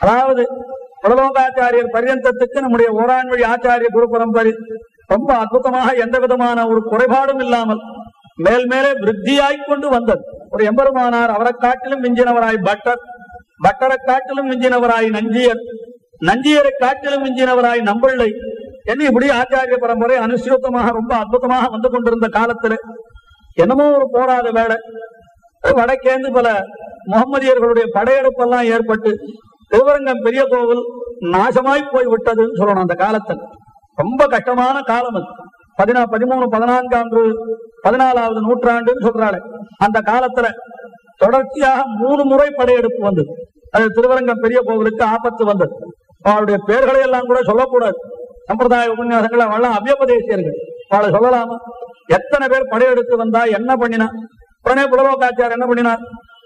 அதாவது பிரலோகாச்சாரியர் பரியந்தத்துக்கு நம்முடைய ஓராண்மொழி ஆச்சாரிய குரு பரம்பரை ரொம்ப அற்புதமாக எந்த விதமான ஒரு குறைபாடும் இல்லாமல் மேல் மேலே விருத்தியாய் கொண்டு வந்தது. ஒரு எம்பெருமானார் அவரை காட்டிலும் மிஞ்சினவராய் பட்டர் பட்டரை காட்டிலும் மிஞ்சினவராய் நஞ்சியர் நஞ்சியரை காட்டிலும் மிஞ்சினவராய் நம்பிள்ளை. என்ன இப்படி ஆச்சாரிய பரம்பரை அனுசியூத்தமாக ரொம்ப அற்புதமாக வந்து கொண்டிருந்த காலத்துல. என்னமோ ஒரு போராத வேலை வடக்கேந்து பல முகமதியர்களுடைய படையெடுப்பெல்லாம் ஏற்பட்டு திருவரங்கம் பெரிய கோவில் நாசமாய் போய் விட்டதுன்னு சொல்லணும் அந்த காலத்தில். ரொம்ப கஷ்டமான காலம் அது. பதினா பதிமூணு பதினான்காண்டு பதினாலாவது நூற்றாண்டுன்னு சொல்றாரு அந்த காலத்துல தொடர்ச்சியாக மூணு முறை படையெடுப்பு வந்தது. அது திருவரங்கம் பெரிய கோவிலுக்கு ஆபத்து வந்தது. அவருடைய பெயர்களை எல்லாம் கூட சொல்லக்கூடாது. சம்பிரதாய உபன்யாசங்கள் அவெல்லாம் அவ்யபதேசியர்கள். அவளை சொல்லலாமா? எத்தனை பேர் படையெடுத்து வந்தா என்ன பண்ணினா? உடனே புலவோக்காச்சார் என்ன பண்ணினார்?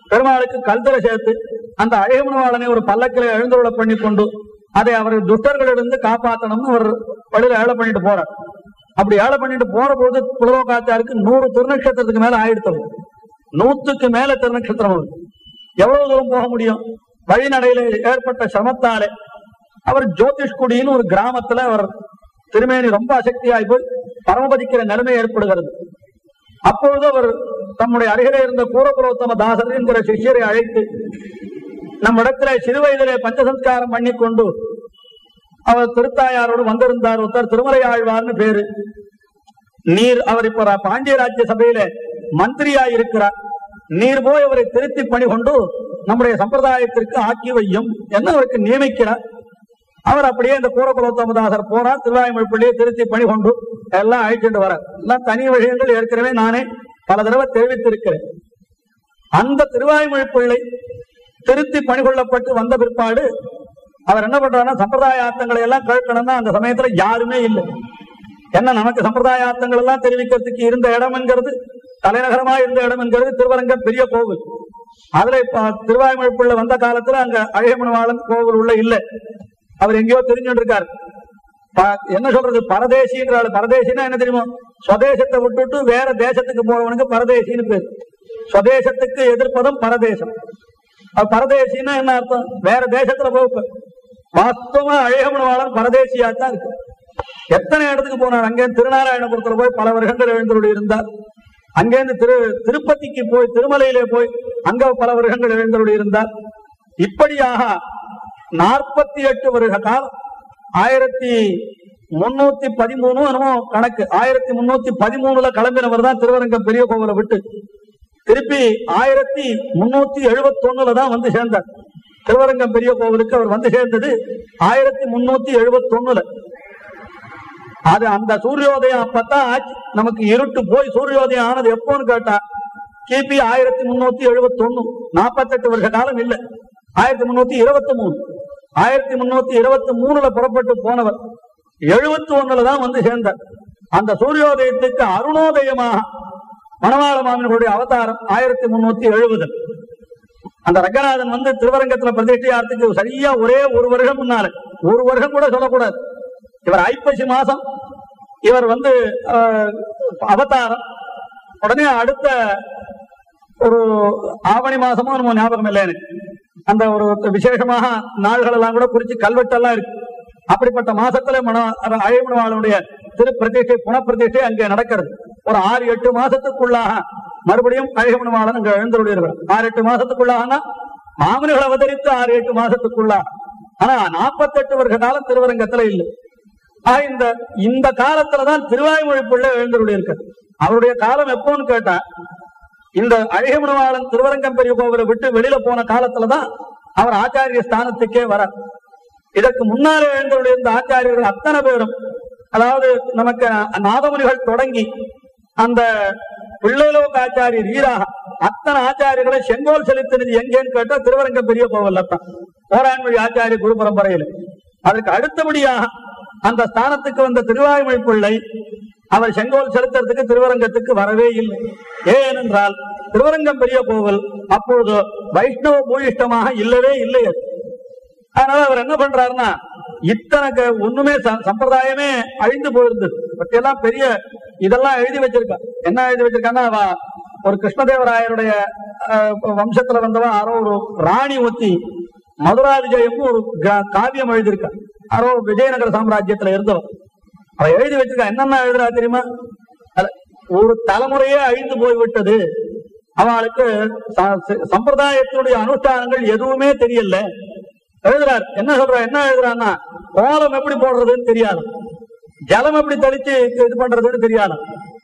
பெருமாளுக்கு கல்தரை சேர்த்து அந்த அழகுமணவாளனை ஒரு பல்லக்கில எழுந்துருள பண்ணி கொண்டு அதை அவர் துஷ்டர்களிலிருந்து காப்பாற்றணும்னு அவர் வழியில ஏழை பண்ணிட்டு போறார். அப்படி ஏழை பண்ணிட்டு போற போது புலவோக்காச்சாருக்கு நூறு திருநக்ஷத்திரத்துக்கு மேல ஆயிடுத்தது நூத்துக்கு மேல திருநட்சத்திரம் வருது. எவ்வளவு தூரம் போக முடியும்? வழிநடையில ஏற்பட்ட சிரமத்தாலே. அவர் ஜோதிஷ்குடின்னு ஒரு கிராமத்துல அவர் திருமேனி ரொம்ப அசக்தியாய் போய் பரமபதிக்கிற நிலைமை ஏற்படுகிறது. அப்பொழுது அவர் தம்முடைய அருகிலே இருந்த கூரபுரோத்தம தாசர் என்கிற சிஷியரை அழைத்து நம்ம இடத்துல சிறு வயதிலே பஞ்சசம்ஸ்காரம் பண்ணி கொண்டு அவர் திருத்தாயாரோடு வந்திருந்தார். ஒருத்தர் திருமலை ஆழ்வார்னு பேரு. நீர் அவர் இப்ப ரா- பாண்டிய ராஜ்ய சபையில மந்திரியா இருக்கிறார் நீர் போய் அவரை திருத்தி பணி கொண்டு நம்முடைய சம்பிரதாயத்திற்கு ஆக்கி வையும் என்ன அவருக்கு நியமிக்கிறார். அவர் அப்படியே இந்த கூரகுலோத்தமதாசர் போறார். திருவாயுமொழிப்பள்ளியை திருத்தி பணி கொண்டு எல்லாம் அழிச்சுட்டு வர எல்லாம் தனி விஷயங்கள் ஏற்கனவே நானே பல தடவை தெரிவித்திருக்கிறேன். அந்த திருவாய்மொழிப்பிள்ளை திருத்தி பணி கொள்ளப்பட்டு வந்த பிற்பாடு அவர் என்ன பண்றாருன்னா சம்பிரதாய ஆத்தங்களை எல்லாம் கேட்கணும்னா அந்த சமயத்துல யாருமே இல்லை. என்ன நமக்கு சம்பிரதாய ஆத்தங்கள் எல்லாம் தெரிவிக்கிறதுக்கு இருந்த இடம் என்கிறது தலைநகரமா இருந்த இடம் என்கிறது திருவரங்க பெரிய கோவில். அதுல இப்ப திருவாய்மொழிப்புள்ள வந்த காலத்துல அங்க அழகமனவாளன் கோவில் உள்ள இல்ல. அவர் எங்கேயோ தெரிஞ்சுட்டு இருக்காரு என்ன சொல்றது பரதேசின்றாள் பரதேசின்னா என்ன தெரியுமா? சுதேசத்தை விட்டுட்டு வேற தேசத்துக்கு போறவனுக்கு பரதேசின்னு பேர். சுதேசத்துக்கு எதிர்ப்பதும் பரதேசம். பரதேசின்னா என்ன அர்த்தம்? வேற தேசத்துல போக வாஸ்தவமா அழகமனவாளன் பரதேசியா தான் இருக்கு. எத்தனை இடத்துக்கு போனார்? அங்கே திருநாராயணபுரத்துல போய் பல வருடங்கள் எழுந்தருளி இருந்தார். அங்கேருந்து திரு திருப்பதிக்கு போய் திருமலையிலே போய் அங்க பல வருடங்கள் எழுந்தருளி இருந்தார். இப்படியாக நாற்பத்தி எட்டு வருக காலம். ஆயிரத்தி முன்னூத்தி பதிமூணு என்னமோ கணக்கு. ஆயிரத்தி முன்னூத்தி பதிமூணுல கிளம்பினவர் தான் திருவரங்கம் பெரிய கோவிலை விட்டு. திருப்பி ஆயிரத்தி முன்னூத்தி எழுபத்தி ஒண்ணுல தான் வந்து சேர்ந்தார். திருவரங்கம் பெரிய கோவிலுக்கு அவர் வந்து சேர்ந்தது ஆயிரத்தி முன்னூத்தி எழுபத்தி ஒண்ணுல அது அந்த சூரியோதயம் அப்பதான் ஆச்சு. நமக்கு இருட்டு போய் சூரியோதயம் ஆனது எப்போன்னு கேட்டா கிபி ஆயிரத்தி முன்னூத்தி எழுபத்தி ஒண்ணு நாற்பத்தெட்டு வருஷ காலம் இல்ல. ஆயிரத்தி முன்னூத்தி இருபத்தி மூணு ஆயிரத்தி முன்னூத்தி இருபத்தி மூணுல புறப்பட்டு போனவர். எழுபத்தி ஒண்ணுல தான் வந்து சேர்ந்தார். அந்த சூரியோதயத்துக்கு அருணோதயமாக மணவாள மாமனுடைய அவதாரம் ஆயிரத்தி முன்னூத்தி எழுபது. அந்த ரங்கநாதன் வந்து திருவரங்கத்துல பிரதிஷ்டையார்த்துக்கு சரியா ஒரே ஒரு வருஷம் முன்னால ஒரு வருஷம் கூட சொல்லக்கூடாது. இவர் ஐப்பசி மாசம் இவர் வந்து அவதாரம் உடனே அடுத்த ஒரு ஆவணி மாசமும் நம்ம ஞாபகம் இல்லை எனக்கு. அந்த ஒரு விசேஷமாக நாள்கள் எல்லாம் கூட குறிச்சு கல்வெட்டெல்லாம் இருக்கு. அப்படிப்பட்ட மாசத்துல மன அழைமணவாளனுடைய திரு பிரதிஷ்டை புனப்பிரதிஷ்டை அங்கே நடக்கிறது. ஒரு ஆறு எட்டு மாசத்துக்குள்ளாக மறுபடியும் அழகமணவாளன் இங்க எழுந்துள்ளீர்கள் ஆறு எட்டு மாசத்துக்குள்ளாகனா? மாமனிகள் அவதரித்து ஆறு எட்டு மாசத்துக்குள்ளாக. ஆனா நாற்பத்தெட்டு வருஷ காலம் திருவரங்கத்துல இல்லை. இந்த இந்த காலத்துலதான் திருவாய்மொழி பிள்ளை எழுந்தருடைய அவருடைய காலம் எப்போன்னு கேட்டா இந்த அழகமணவாளன் திருவரங்கம் பெரிய கோவிலை விட்டு வெளியில போன காலத்துலதான் அவர் ஆச்சாரிய ஸ்தானத்துக்கே வர இதற்கு முன்னாலே எழுந்துள்ள இந்த ஆச்சாரியர்கள் அத்தனை பேரும் அதாவது நமக்கு நாதமுனிகள் தொடங்கி அந்த பிள்ளைலோக ஆச்சாரியர் ஈராக அத்தனை ஆச்சாரியர்களை செங்கோல் செலுத்தினது எங்கேன்னு கேட்டா திருவரங்கம் பெரிய கோவில்லத்தான் ஓராண்மொழி ஆச்சாரிய குரு பரம்பரையில் அதற்கு அடுத்தபடியாக அந்த ஸ்தானத்துக்கு வந்த திருவாய்மொழி பிள்ளை அவர் செங்கோல் செலுத்துறதுக்கு திருவரங்கத்துக்கு வரவே இல்லை. ஏனென்றால் திருவரங்கம் பெரிய கோவில் அப்பொழுது வைஷ்ணவ பூயிஷ்டமாக இல்லவே இல்லை அது. அதனால அவர் என்ன பண்றாருன்னா இத்தனை ஒண்ணுமே ச- சம்பிரதாயமே அழிந்து போயிருந்தது. பற்றியெல்லாம் பெரிய இதெல்லாம் எழுதி வச்சிருக்கா. என்ன எழுதி வச்சிருக்கான்னா அவ ஒரு கிருஷ்ணதேவராயருடைய வம்சத்துல வந்தவன் யாரோ ஒரு ராணி ஒத்தி மதுரா விஜயம் ஒரு காவியம் எழுதியிருக்கா. யாரோ விஜயநகர சாம்ராஜ்யத்துல இருந்தவன். அவ எழுதி வச்சிருக்கா. என்னென்ன எழுதுறா தெரியுமா? ஒரு தலைமுறையே அழிந்து போய்விட்டது. அவளுக்கு ச- சம்பிரதாயத்தினுடைய அனுஷ்டானங்கள் எதுவுமே தெரியல. எழுதுறாரு. என்ன சொல்ற? என்ன எழுதுறான்னா கோலம் எப்படி போடுறதுன்னு தெரியாது. ஜலம் எப்படி தெளிச்சு இது பண்றதுன்னு தெரியாது.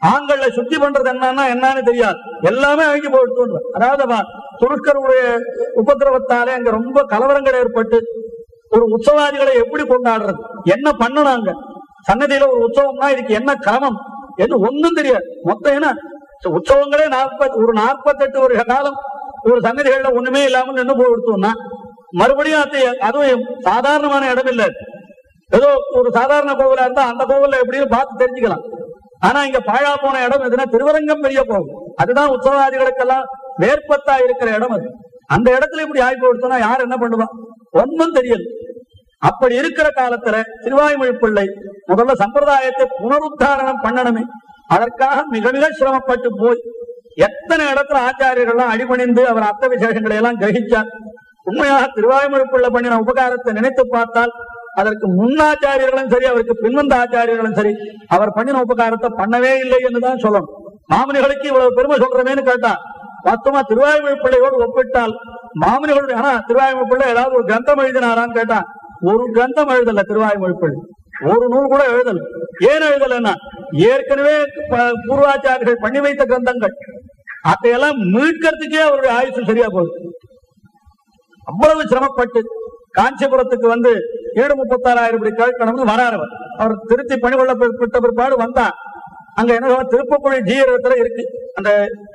ஆண்கள்ல சுத்தி பண்றது என்னன்னா என்னன்னு தெரியாது. எல்லாமே அழிஞ்சு போட்டு அதாவது வா- துருக்கருடைய உபதிரவத்தாலே அங்க ரொம்ப கலவரங்கள் ஏற்பட்டு ஒரு உற்சவாதிகளை எப்படி கொண்டாடுறது? என்ன பண்ணனாங்க சன்னதியில ஒரு உற்சவம்னா இதுக்கு என்ன கிரமம்? என்று ஒன்றும் தெரியாது. மொத்தம் என்ன? உற்சவங்களே நாற்பத்தி ஒரு நாற்பத்தெட்டு வருஷ காலம் ஒரு சன்னதிகள்ல ஒண்ணுமே இல்லாமல் நின்று போயிடுத்தோம்னா மறுபடியும் அது அதுவும் சாதாரணமான இடம் இல்லை ஏதோ ஒரு சாதாரண கோவிலா இருந்தா அந்த கோவில்ல எப்படின்னு பார்த்து தெரிஞ்சுக்கலாம். ஆனா இங்க பாழா போன இடம் எதுனா திருவரங்கம் பெரிய கோவில். அதுதான் உற்சவாதிகளுக்கெல்லாம் மேற்பத்தா இருக்கிற இடம் அது. அந்த இடத்துல இப்படி ஆய்வு கொடுத்தோம்னா யார் என்ன பண்ணுவா? ஒன்றும் தெரியல அப்படி இருக்கிற காலத்துல திருவாய்மொழி பிள்ளை முதல்ல சம்பிரதாயத்தை புனருத்தாரணம் பண்ணணுமே. அதற்காக மிக மிக சிரமப்பட்டு போய் எத்தனை இடத்துல ஆச்சாரியர்கள்லாம் அடிபணிந்து அவர் அர்த்த விசேஷங்களை எல்லாம் கிரகிச்சார். உண்மையாக திருவாய்மொழி பிள்ளை பண்ணின உபகாரத்தை நினைத்து பார்த்தால் அதற்கு முன்னாச்சாரியர்களும் சரி அவருக்கு பின்வந்த ஆச்சாரியர்களும் சரி அவர் பண்ணின உபகாரத்தை பண்ணவே இல்லை என்றுதான் சொல்லணும். மாமனிகளுக்கு இவ்வளவு பெருமை சொல்றமேன்னு கேட்டா மொத்தமா திருவாய்மொழி பிள்ளையோடு ஒப்பிட்டால் மாமனிகளுடைய ஆனா திருவாயுமை பிள்ளை ஏதாவது ஒரு கிரந்தம் எழுதினாரான்னு கேட்டா ஒரு கிரந்தம் எழுதல திருவாய்மொழி பிள்ளை. ஒரு நூல் கூட எழுதல. ஏன் எழுதலன்னா ஏற்கனவே பூர்வாச்சாரியர்கள் பண்ணி வைத்த கிரந்தங்கள். அதையெல்லாம் மீட்கிறதுக்கே அவருடைய ஆயுசு சரியா போகுது. அவ்வளவு சிரமப்பட்டு காஞ்சிபுரத்துக்கு வந்து ஏழு முப்பத்தாறாயிரம் இப்படி கேட்கணும்னு வராரு அவர். திருத்தி பணி கொள்ளப்பட்ட பிற்பாடு வந்தார். அங்க என்ன திருப்பக்குழி திருப்புக்குழி ஜீரத்துல இருக்கு. அந்த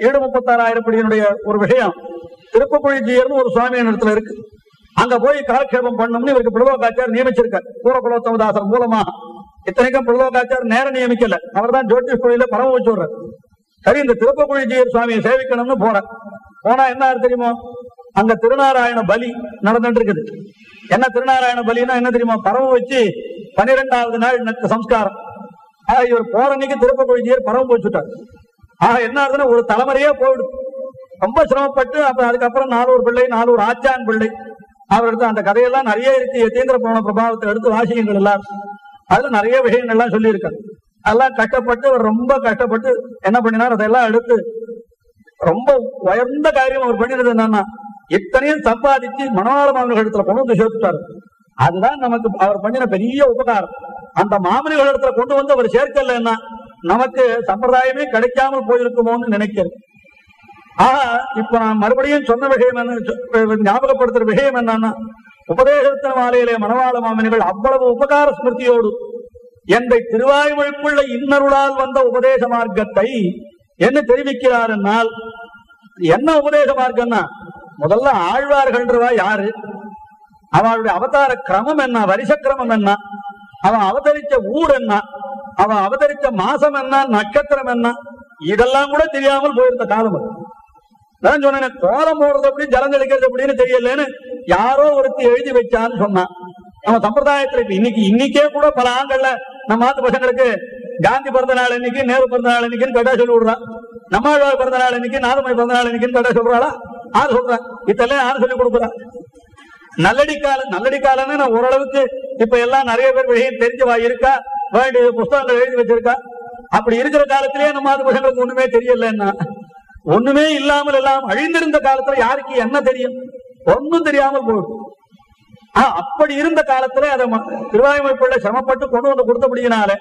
ஏழு முப்பத்தாறாயிரம் படியினுடைய ஒரு விஷயம். திருப்புக்குழி ஜீயர்னு ஒரு சுவாமியின் இடத்துல இருக்கு. அங்க போய் காலக்ஷேபம் பண்ணணும்னு இவருக்கு பிரலோகாச்சார் நியமிச்சிருக்கார். பூரகுலோத்தமதாசன் மூலமா இத்தனைக்கும் பிரலோகாச்சார் நேரம் நியமிக்கல. அவர் தான் ஜோதிஷ் குழியில பரம வச்சு சரி இந்த திருப்பக்குழி ஜீயர் சுவாமியை சேவிக்கணும்னு போறேன் போனா என்ன தெரியுமோ? அங்க திருநாராயண பலி நடந்துட்டு இருக்குது. என்ன திருநாராயண பலின்னா என்ன தெரியுமா? பறவை வச்சு பன்னிரெண்டாவது நாள் சம்ஸ்காரம். ஆக இவர் போற அன்னைக்கு திருப்ப ஜீயர் பரவ வச்சுட்டார் ஆக என்ன ஆகுதுன்னா ஒரு தலைமுறையே போயிடும் ரொம்ப சிரமப்பட்டு அப்ப அதுக்கப்புறம் நானூறு பிள்ளை நானூறு ஆச்சான் பிள்ளை. அவர் எடுத்து அந்த கதையெல்லாம் நிறைய இருக்கு. யதீந்திர புராண பிரபாவத்தை எடுத்து வாசியங்கள் எல்லாம். அதுல நிறைய விஷயங்கள்லாம் சொல்லியிருக்காரு. அதெல்லாம் கஷ்டப்பட்டு அவர் ரொம்ப கஷ்டப்பட்டு என்ன பண்ணினார்? அதெல்லாம் எடுத்து ரொம்ப உயர்ந்த காரியம் அவர் பண்ணினது என்னன்னா இத்தனையும் சம்பாதிச்சு மனோகர மாமனிகளிடத்துல கொண்டு வந்து சேர்த்துட்டாரு. அதுதான் நமக்கு அவர் பண்ணின பெரிய உபகாரம். அந்த மாமனிகளிடத்துல கொண்டு வந்து அவர் சேர்க்கலன்னா நமக்கு சம்பிரதாயமே கிடைக்காமல் போயிருக்குமோன்னு நினைக்கிறேன் ஆக இப்ப நான் மறுபடியும் சொன்ன விஷயம் என்ன? சொ- ஞாபகப்படுத்துற விஷயம் என்னன்னா உபதேசத்தின மாலையிலே மணவாள மாமனிகள் அவ்வளவு உபகார ஸ்மிருதியோடு எந்தை திருவாய்மொழிப்புள்ள இன்னருளால் வந்த உபதேச மார்க்கத்தை என்ன தெரிவிக்கிறார் என்னால்? என்ன உபதேச மார்க்கம்னா முதல்ல ஆழ்வார்கள்ன்றவா யாரு? அவளுடைய அவதார கிரமம் என்ன? வரிச கிரமம் என்ன? அவன் அவதரிச்ச ஊர் என்ன? அவன் அவதரிச்ச மாசம் என்ன? நட்சத்திரம் என்ன? இதெல்லாம் கூட தெரியாமல் போயிருந்த காலம் நான் சொன்னேன் கோலம் போடுறது எப்படி ஜலம் தெளிக்கிறது எப்படின்னு தெரியலன்னு யாரோ ஒருத்தி எழுதி வச்சான்னு சொன்னான் நம்ம சம்பிரதாயத்துல இப்ப இன்னைக்கு இன்னைக்கே கூட பல ஆண்கள்ல நம்ம மாத்து பசங்களுக்கு காந்தி பிறந்த நாள் இன்னைக்கு நேரு பிறந்த நாள் இன்னைக்குன்னு கேட்டா சொல்லி விடுறான் நம்மாழ்வார் பிறந்த நாள் இன்னைக்கு நாதமணி பிறந்த நாள் இன்னைக்குன்னு கேட்டா சொல்றாளா? ஆள் சொல்றேன். இதெல்லாம் யாரு சொல்லி கொடுக்குறா? நல்லடி காலம் நல்லடி காலம்னு நான் ஓரளவுக்கு இப்ப எல்லாம் நிறைய பேர் விஷயம் தெரிஞ்சவா இருக்கா? வேண்டிய புஸ்தகங்கள் எழுதி வச்சிருக்கா? அப்படி இருக்கிற காலத்திலேயே நம்ம அது விஷயங்களுக்கு ஒண்ணுமே தெரியலன்னா ஒண்ணுமே இல்லாமல் எல்லாம் அழிந்திருந்த காலத்துல யாருக்கு என்ன தெரியும்? ஒன்னும் தெரியாமல் போயிடும் அப்படி இருந்த காலத்துல அதை திருவாயுமைப்புள்ள சிரமப்பட்டு கொண்டு வந்து கொடுத்தபடியினால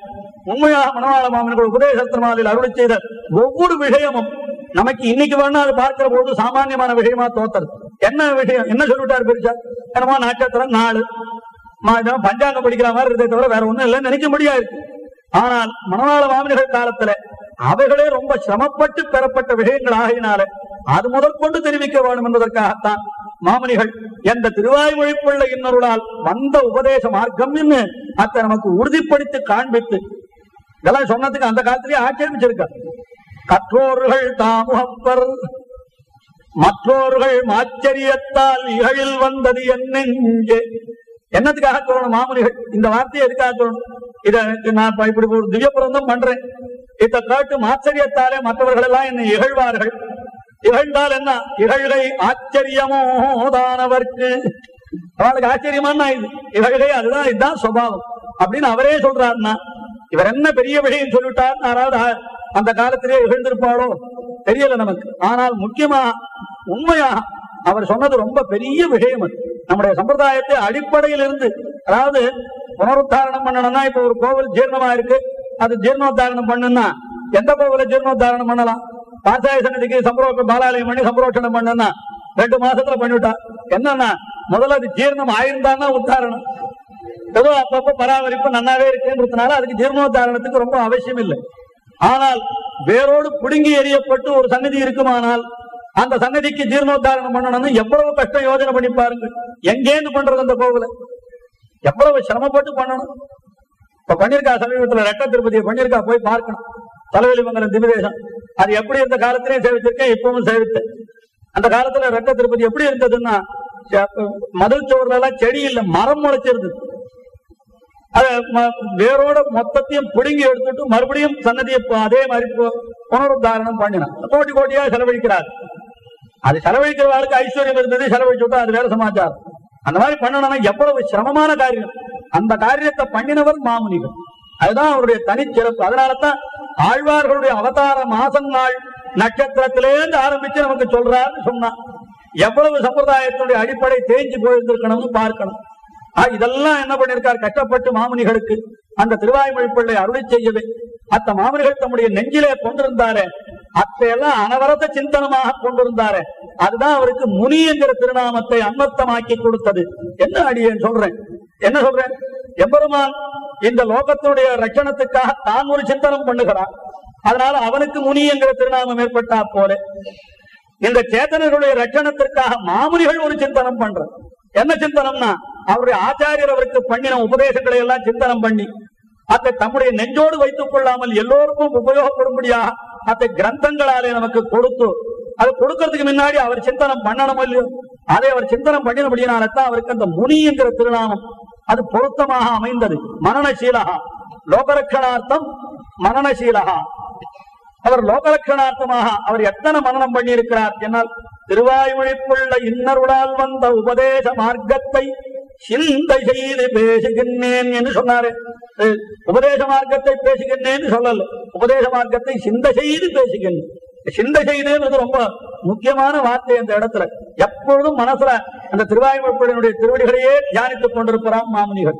உண்மையாக மனவாள மாமன்கள் உபதேசத்திரமாலில் அருளி செய்த ஒவ்வொரு விஷயமும் நமக்கு இன்னைக்கு வேணா அது பார்க்கிற போது சாமானியமான விஷயமா தோத்தது. என்ன விஷயம்? என்ன சொல்லிவிட்டாரு பெருசா? என்னமோ நட்சத்திரம் நாலு. மா- பஞ்சாங்கம் படிக்கிற மாதிரி இருந்தே தவிர வேற ஒண்ணும் இல்லைன்னு நினைக்க முடியாது. ஆனால் மணவாள மாமனிகள் காலத்துல அவைகளே ரொம்ப சிரமப்பட்டு பெறப்பட்ட விஷயங்கள் ஆகையினால அது முதற்கொண்டு தெரிவிக்க வேண்டும் என்பதற்காகத்தான் மாமனிகள் எந்த திருவாய்மொழிப்புள்ள இன்னொருளால் வந்த உபதேச மார்க்கம் அத்தை நமக்கு உறுதிப்படுத்தி காண்பித்து இதெல்லாம் சொன்னதுக்கு அந்த காலத்திலேயே ஆட்சேபிச்சிருக்க கற்றோர்கள் தாமுகப்பர் மற்றோர்கள் ஆச்சரியத்தால் இகழில் வந்தது என்னெங்கே என்னத்துக்காக சொல்லணும் மாமுனிகள் இந்த வார்த்தையை எதுக்காக சொல்லணும் இத நான் இப்படி ஒரு திவ்ய பிரபந்தம் பண்றேன். இத கேட்டு ஆச்சரியத்தாலே மற்றவர்கள் எல்லாம் என்னை இகழ்வார்கள். இகழ்ந்தால் என்ன? இகழ்கை ஆச்சரியமோ தானவர்க்கு. அவளுக்கு ஆச்சரியமான இது? இகழ்கை அதுதான் இதுதான் சுபாவம். அப்படின்னு அவரே சொல்றாருன்னா இவர் என்ன பெரிய விஷயம் சொல்லிட்டார் யாராவது அந்த காலத்திலே இகழ்ந்திருப்பாளோ தெரியல நமக்கு. ஆனால் முக்கியமா உண்மையா அவர் சொன்னது ரொம்ப பெரிய விஷயம் அது. நம்முடைய சம்பிரதாயத்தை அடிப்படையில் இருந்து அதாவது புனருத்தாரணம் பண்ணணும்னா இப்ப ஒரு கோவில் ஜீர்ணமா இருக்கு. அது ஜீர்ணோத்தாரணம் பண்ணுன்னா எந்த கோவில ஜீர்ணோத்தாரணம் பண்ணலாம்? பாசாய சன்னதிக்கு சம்பரோஷம் பாலாலயம் பண்ணி சம்பரோஷணம் பண்ணுன்னா ரெண்டு மாசத்துல பண்ணிவிட்டா. என்னன்னா முதல்ல அது ஜீரணம் ஆயிருந்தான்னா உத்தாரணம். ஏதோ அப்பப்ப பராமரிப்பு நன்னாவே இருக்குன்றதுனால அதுக்கு ஜீர்ணோத்தாரணத்துக்கு ரொம்ப அவசியம் இல்லை ஆனால் வேரோடு புடுங்கி எறியப்பட்டு ஒரு சன்னதி இருக்குமானால் அந்த சன்னதிக்கு ஜீர்ணோத்தாரணம் பண்ணணும்னு எவ்வளவு கஷ்டம் யோசனை பண்ணி பாருங்க எங்கேருந்து பண்றது அந்த கோவில? எவ்வளவு சிரமப்பட்டு பண்ணணும்? இப்ப பண்ணிருக்கா சமீபத்தில் ரெட்ட திருப்பதியை பண்ணிருக்கா போய் பார்க்கணும். தலைவலிமங்கலம் திமிதேசம் அது எப்படி இருந்த காலத்திலையும் சேவிச்சிருக்கேன் இப்பவும் சேவித்தேன் அந்த காலத்துல ரெட்ட திருப்பதி எப்படி இருந்ததுன்னா ச- மதில் எல்லாம் செடி இல்லை மரம் முளைச்சிருந்தது. வேரோட மொத்தத்தையும் பிடுங்கி எடுத்துட்டு மறுபடியும் சன்னதியை அதே மாதிரி புனருத்தாரணம் பண்ணினான் கோடி கோடியா செலவழிக்கிறார். அது செலவழிக்கிறவர்களுக்கு ஐஸ்வர்யம் இருந்தது செலவழிச்சு விட்டா அது வேற சமாச்சாரம். அந்த மாதிரி பண்ணணும்னா எவ்வளவு சிரமமான காரியம். அந்த காரியத்தை பண்ணினவர் மாமுனிகள். அதுதான் அவருடைய தனிச்சிறப்பு. அதனாலதான் ஆழ்வார்களுடைய அவதார மாசம் நாள் நட்சத்திரத்திலேருந்து ஆரம்பிச்சு நமக்கு சொல்றாருன்னு சொன்னான். எவ்வளவு சம்பிரதாயத்தினுடைய அடிப்படை தேஞ்சு போயிருந்திருக்கணும்னு பார்க்கணும். இதெல்லாம் என்ன பண்ணிருக்கார்? கஷ்டப்பட்டு மாமுனிகளுக்கு அந்த திருவாய்மொழி பிள்ளை அருளை செய்யவே. அத்த மாமுனிகள் தம்முடைய நெஞ்சிலே கொண்டிருந்தாரே. அத்தையெல்லாம் அனவரத சிந்தனமாக கொண்டிருந்தாரு. அதுதான் அவருக்கு முனி என்கிற திருநாமத்தை அன்வர்த்தமாக்கி கொடுத்தது. என்ன அடியேன் சொல்றேன். என்ன சொல்றேன்? எம்பெருமான் இந்த லோகத்தினுடைய ரட்சணத்துக்காக தான் ஒரு சிந்தனம் பண்ணுகிறான் அதனால அவனுக்கு முனி என்கிற திருநாமம் ஏற்பட்டா போல. இந்த சேத்தனர்களுடைய ரட்சணத்திற்காக மாமுனிகள் ஒரு சிந்தனம் பண்ற என்ன சிந்தனம்னா அவருடைய ஆச்சாரியர் அவருக்கு பண்ணின உபதேசங்களை எல்லாம் சிந்தனம் பண்ணி அதை தம்முடைய நெஞ்சோடு வைத்துக் கொள்ளாமல் எல்லோருக்கும் உபயோகப்படும்படியா அதை கிரந்தங்களாலே நமக்கு கொடுத்து அது கொடுக்கறதுக்கு முன்னாடி அவர் சிந்தனம் பண்ணணும் இல்லையோ? அதை அவர் சிந்தனம் பண்ணினபடியினால தான் அவருக்கு அந்த முனி என்கிற திருநாமம் அது பொருத்தமாக அமைந்தது. மரணசீலகா. லோகரட்சணார்த்தம் மரணசீலகா. அவர் லோகலட்சணார்த்தமாக அவர் எத்தனை மரணம் பண்ணியிருக்கிறார்? என்னால் திருவாய்மொழிக்குள்ள இன்னருளால் வந்த உபதேச மார்க்கத்தை சிந்தை செய்து பேசுகின்றேன் என்று சொன்னாரு. உபதேச மார்க்கத்தை பேசுகின்றேன்னு சொல்லல. உபதேச மார்க்கத்தை சிந்தை செய்து பேசுகின்றேன். சிந்தை செய்தேன்றது ரொம்ப முக்கியமான வார்த்தை அந்த இடத்துல. எப்பொழுதும் மனசுல அந்த திருவாய்மொழிப்புடைய திருவடிகளையே தியானித்துக் கொண்டிருக்கிறான் மாமுனிகள்.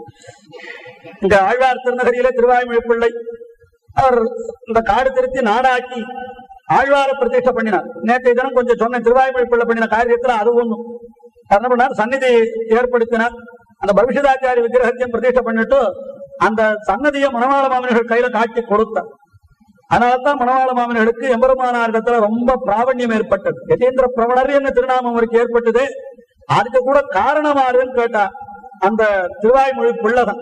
இந்த ஆழ்வார் திருநகரியிலே திருவாய்மொழிப்பிள்ளை அவர் இந்த காடு திருத்தி நாடாக்கி ஆழ்வார பிரதிஷ்டை பண்ணினார். நேற்றைய தினம் கொஞ்சம் சொன்னேன் திருவாய்மொழி பிள்ளை பண்ணின காரியத்துல அது ஒண்ணும் என்ன பண்ணார் ஏற்படுத்தினார். அந்த பவிஷதாச்சாரி விக்கிரகத்தையும் பிரதிஷ்டை பண்ணிட்டு அந்த சன்னதியை மணவாள மாமனிகள் கையில காட்டி கொடுத்தார் அதனால்தான் மணவாள மாமனிகளுக்கு எம்பெருமானாரிடத்துல ரொம்ப பிராவண்யம் ஏற்பட்டது. கஜேந்திர பிரவணர் என்ன திருநாமம் அவருக்கு ஏற்பட்டது. அதுக்கு கூட காரணமாருன்னு கேட்டா அந்த திருவாய்மொழி பிள்ளைதான்.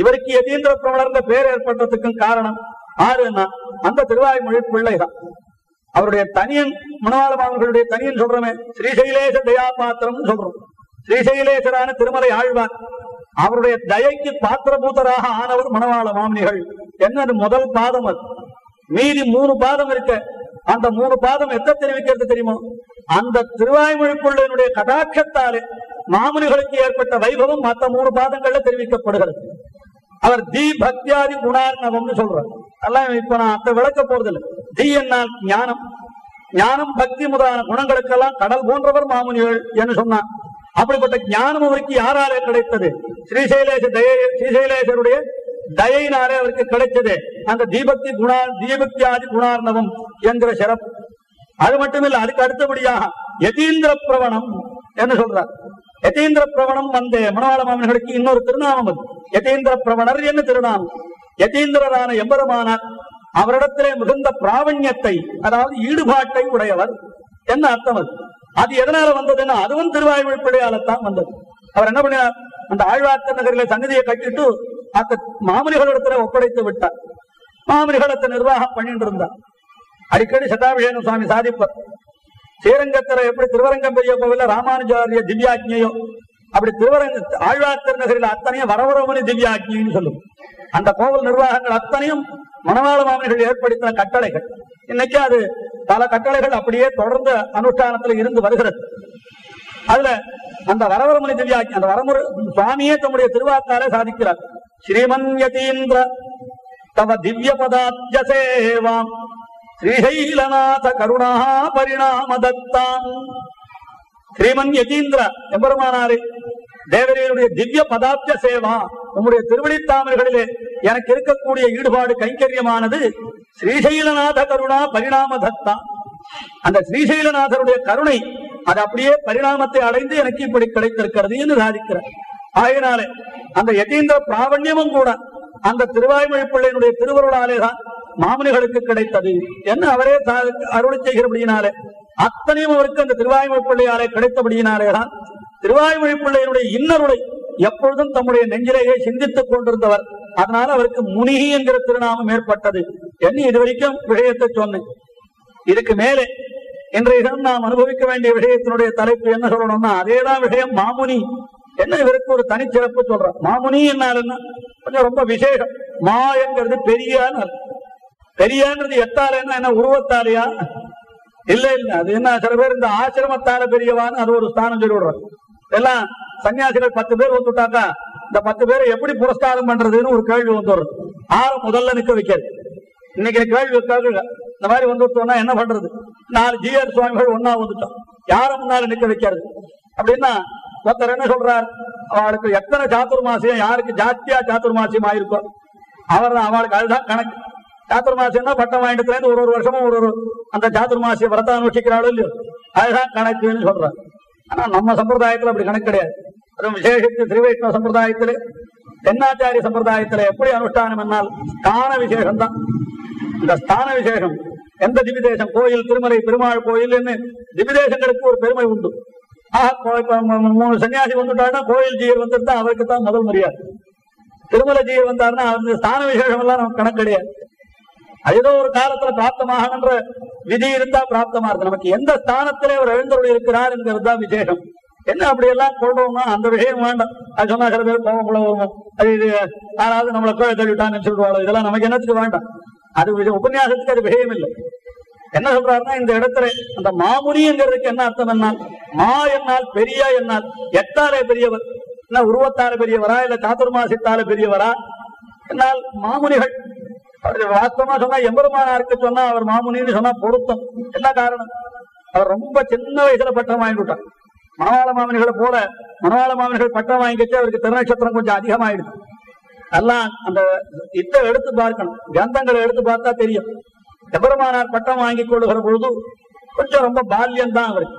இவருக்கு யதீந்திர பிரவணர்ன்ற பேர் ஏற்பட்டதுக்கும் காரணம் ஆறுன்னா அந்த திருவாய்மொழி பிள்ளைதான். அவருடைய தனியன் மணவாள மாமன்களுடைய தனியன் சொல்றோமே ஸ்ரீசைலேச தயா பாத்திரம் சொல்றோம். ஸ்ரீசைலேசரான திருமலை ஆழ்வார் அவருடைய தயைக்கு பாத்திரபூத்தராக ஆனவர் மணவாள மாமனிகள். என்னது முதல் பாதம் அது? மீதி மூணு பாதம் இருக்க. அந்த மூணு பாதம் எத்த தெரிவிக்கிறது தெரியுமோ? அந்த திருவாய்மொழிக்குள்ளனுடைய கடாட்சத்தாலே மாமுனிகளுக்கு ஏற்பட்ட வைபவம் மற்ற மூணு பாதங்கள்ல தெரிவிக்கப்படுகிறது. அவர் தி பக்தியாதி குணார்ணவம்னு சொல்றார். எல்லாம் இப்ப நான் அத்தை விளக்க போறதில்லை. தி என்னால் ஞானம். ஞானம் பக்தி முதலான குணங்களுக்கெல்லாம் கடல் போன்றவர் மாமுனிகள் என்று சொன்னான். அப்படிப்பட்ட ஞானம் அவருக்கு யாராலே கிடைத்தது? ஸ்ரீசைலேச தய ஸ்ரீசைலேசருடைய தயையினாலே அவருக்கு கிடைத்தது. அந்த தீபக்தி குணா தீபக்தியாதி குணார்ணவம் என்கிற சிறப்பு. அது மட்டுமில்ல அதுக்கு அடுத்தபடியாக யதீந்திர பிரவணம் என்ன சொல்றார்? யதீந்திர பிரவணம் வந்த மனவாள மாமன்களுக்கு இன்னொரு திருநாமம் அது யதீந்திர பிரவணர் என்ன திருநாமம்? யதீந்திரரான எம்பெருமானார் அவரிடத்திலே மிகுந்த பிராவண்யத்தை அதாவது ஈடுபாட்டை உடையவர். என்ன அர்த்தம் அது? அது எதனால வந்ததுன்னா அதுவும் திருவாய்மொழி பிள்ளையாலத்தான் வந்தது. அவர் என்ன பண்ணினார் அந்த ஆழ்வார்த்த நகரில சன்னதியை கட்டிட்டு அந்த மாமனிகளிடத்துல ஒப்படைத்து விட்டார். மாமனிகளத்தை நிர்வாகம் பண்ணிட்டு இருந்தார். அடிக்கடி சதாபிஷேகம் சுவாமி சாதிப்பார். ஸ்ரீரங்கத்துல எப்படி திருவரங்கம் பெரிய கோவில ராமானுஜாரிய திவ்யாஜ்யோ அப்படி திருவரங்க ஆழ்வார்த்தர் நகரில் அத்தனையும் வரவரமணி திவ்யாஜ்ஞைன்னு சொல்லும் அந்த கோவில் நிர்வாகங்கள் அத்தனையும் மணவாள மாமனிகள் ஏற்படுத்தின கட்டளைகள். இன்னைக்கு அது பல கட்டளைகள் அப்படியே தொடர்ந்து அனுஷ்டானத்தில் இருந்து வருகிறது. அதுல அந்த வரவரமணி திவ்யாஜ்ஞை அந்த வரமுறை சுவாமியே தம்முடைய திருவாக்காலே சாதிக்கிறார். ஸ்ரீமன் யதீந்திர தவ திவ்ய பதாத்ய சேவாம். ஸ்ரீசைலநாத கருணா பரிணாம தத்தாம் ஸ்ரீமன் யதீந்திர எம்பெருமானாரே தேவரையனுடைய திவ்ய பதாப்த சேவா நம்முடைய திருவடித்தாமர்களிலே எனக்கு இருக்கக்கூடிய ஈடுபாடு கைங்கரியமானது ஸ்ரீசைலநாத கருணா பரிணாம தத்தா அந்த ஸ்ரீசைலநாதருடைய கருணை அது அப்படியே பரிணாமத்தை அடைந்து எனக்கு இப்படி கிடைத்திருக்கிறது என்று சாதிக்கிறார். ஆகினாலே அந்த யதீந்திர பிராவண்யமும் கூட அந்த திருவாய்மொழி பிள்ளையினுடைய திருவருளாலே தான் கிடைத்தது. என்று அவரே அருள் செய்கிறபடியினாலே அத்தனையும் அவருக்கு அந்த திருவாய்மொழி பிள்ளையாலே கிடைத்தபடியினாலே தான் திருவாய்மொழி பிள்ளையினுடைய இன்னருளை எப்பொழுதும் தம்முடைய நெஞ்சிலேயே சிந்தித்துக் கொண்டிருந்தவர் அதனால அவருக்கு முனிகி என்கிற திருநாமம் ஏற்பட்டது. என்று இதுவரைக்கும் விஷயத்தை சொன்னேன். இதுக்கு மேலே இன்றைய தினம் நாம் அனுபவிக்க வேண்டிய விஷயத்தினுடைய தலைப்பு என்ன சொல்லணும்னா அதேதான் விஷயம் மாமுனி. என்ன இவருக்கு ஒரு தனிச்சிறப்பு சொல்றோம் மாமுனி என்ன? கொஞ்சம் ரொம்ப விசேஷம். மா என்கிறது பெரியான்னு பெரியான்றது எத்தாலேன்னா என்ன? உருவத்தாலையா? இல்ல இல்ல. அது என்ன? சில பேர் இந்த ஆசிரமத்தால பெரியவான்னு அது ஒரு ஸ்தானம் சொல்லி விடுறோம் எல்லாம் சன்னியாசிகள் பத்து பேர் ஒத்துட்டாக்கா இந்த பத்து பேரை எப்படி புரஸ்காரம் பண்றதுன்னு ஒரு கேள்வி வந்துடும் ஆறு முதல்ல நிக்க வைக்கிறது இன்னைக்கு கேள்வி கேட்கல. இந்த மாதிரி வந்துட்டோம்னா என்ன பண்றது? நாலு ஜிஆர் சுவாமிகள் ஒன்னா வந்துட்டோம். யார முன்னால நிக்க வைக்கிறது? அப்படின்னா ஒருத்தர் என்ன சொல்றார்? அவளுக்கு எத்தனை சாத்துர்மாசியம் யாருக்கு ஜாஸ்தியா சாத்துர்மாசியம் ஆயிருக்கோ அவர் தான் அவளுக்கு அதுதான் கணக்கு. சாத்துர்மாசியம்னா பட்டம் வாங்கிட்டு இருந்து ஒரு ஒரு வருஷமும் ஒரு ஒரு அந்த சாத்துர்மாசிய விரதம் அனுஷ்டிக்கிறாளோ இல்லையோ? அதுதான் கணக்குன்னு சொல்றாரு. ஆனா நம்ம சம்பிரதாயத்துல அப்படி கணக்கு கிடையாது. அதுவும் விசேஷத்து ஸ்ரீ வைஷ்ணவ சம்பிரதாயத்திலே தென்னாச்சாரிய சம்பிரதாயத்திலே எப்படி அனுஷ்டானம் என்னால் ஸ்தான விசேஷம் தான் இந்த ஸ்தான விசேஷம் எந்த திவிதேசம் கோயில் திருமலை பெருமாள் கோயில் திவிதேசங்களுக்கு ஒரு பெருமை உண்டு ஆஹா மூணு சன்னியாசி வந்துட்டாருன்னா கோயில் ஜீயர் வந்துருந்தா அவருக்கு தான் முதல் மரியாதை திருமலை ஜீயர் வந்தாருன்னா அந்த ஸ்தான விசேஷம் எல்லாம் நமக்கு கணக்கு கிடையாது அது ஏதோ ஒரு காலத்துல பிராப்தமாகணுன்ற விதி இருந்தா பிராப்தமா இருக்கு நமக்கு எந்த ஸ்தானத்திலே அவர் எழுந்தருள் இருக்கிறார் என்கிறது தான் விசேஷம் என்ன அப்படி எல்லாம் அந்த விஷயம் வேண்டாம். அது சொன்னா சில பேர் கோவம் கூட வருவோம். அது இது யாராவது நம்மளை கோழை தள்ளிவிட்டான்னு சொல்லுவாங்க இதெல்லாம் நமக்கு என்னத்துக்கு வேண்டாம். அது உபன்யாசத்துக்கு அது விஷயம் இல்லை. என்ன சொல்றாருன்னா இந்த இடத்துல அந்த மாமுனிங்கிறதுக்கு என்ன அர்த்தம் என்ன? மா என்னால் பெரிய என்னால் எட்டாலே பெரியவர். என்ன உருவத்தால பெரியவரா இல்ல சாத்துர்மாசித்தால பெரியவரா? என்னால் மாமுனிகள். அவர் வாஸ்தவமா சொன்னா எம்பெருமானாருக்கு சொன்னா அவர் மாமுனின்னு சொன்னா பொருத்தம். என்ன காரணம்? அவர் ரொம்ப சின்ன வயசுல பட்டம் வாங்கிட்டார் மணவாள மாமனிகளை போல மணவாள மாமனிகள் பட்டம் வாங்கிக்கிட்டு அவருக்கு திருநட்சத்திரம் கொஞ்சம் அதிகமாயிடுது. எல்லாம் அந்த இதை எடுத்து பார்க்கணும். கிரந்தங்களை எடுத்து பார்த்தா தெரியும். எபெருமானார் பட்டம் வாங்கி கொள்ளுகிற பொழுது கொஞ்சம் ரொம்ப பால்யம் தான் அவருக்கு.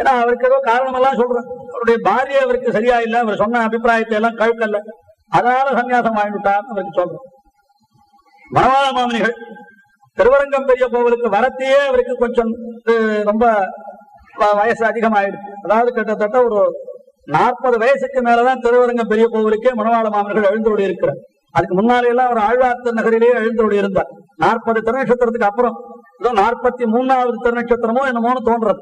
ஏன்னா அவருக்கு ஏதோ காரணம் எல்லாம் சொல்றேன். அவருடைய பாரிய அவருக்கு சரியா இல்லை. அவர் சொன்ன அபிப்பிராயத்தை எல்லாம் கழுக்கல்ல. அதனால சன்னியாசம் வாங்கிவிட்டார்னு அவருக்கு சொல்றோம் மணவாள மாமனிகள் திருவரங்கம் பெரிய கோவிலுக்கு வரத்தையே அவருக்கு கொஞ்சம் ரொம்ப வயசு அதிகமாயிடுச்சு அதாவது கிட்டத்தட்ட ஒரு நாற்பது வயசுக்கு மேலதான் திருவரங்க பெரிய கோவிலுக்கே மணவாள மாமன்கள் எழுந்தோடி இருக்கிறார். அதுக்கு முன்னாலே எல்லாம் அவர் ஆழ்வார்த்த நகரிலேயே எழுந்தோடி இருந்தார். நாற்பது திருநட்சத்திரத்துக்கு அப்புறம் ஏதோ நாற்பத்தி மூணாவது திருநட்சத்திரமோ என்னமோன்னு தோன்றது.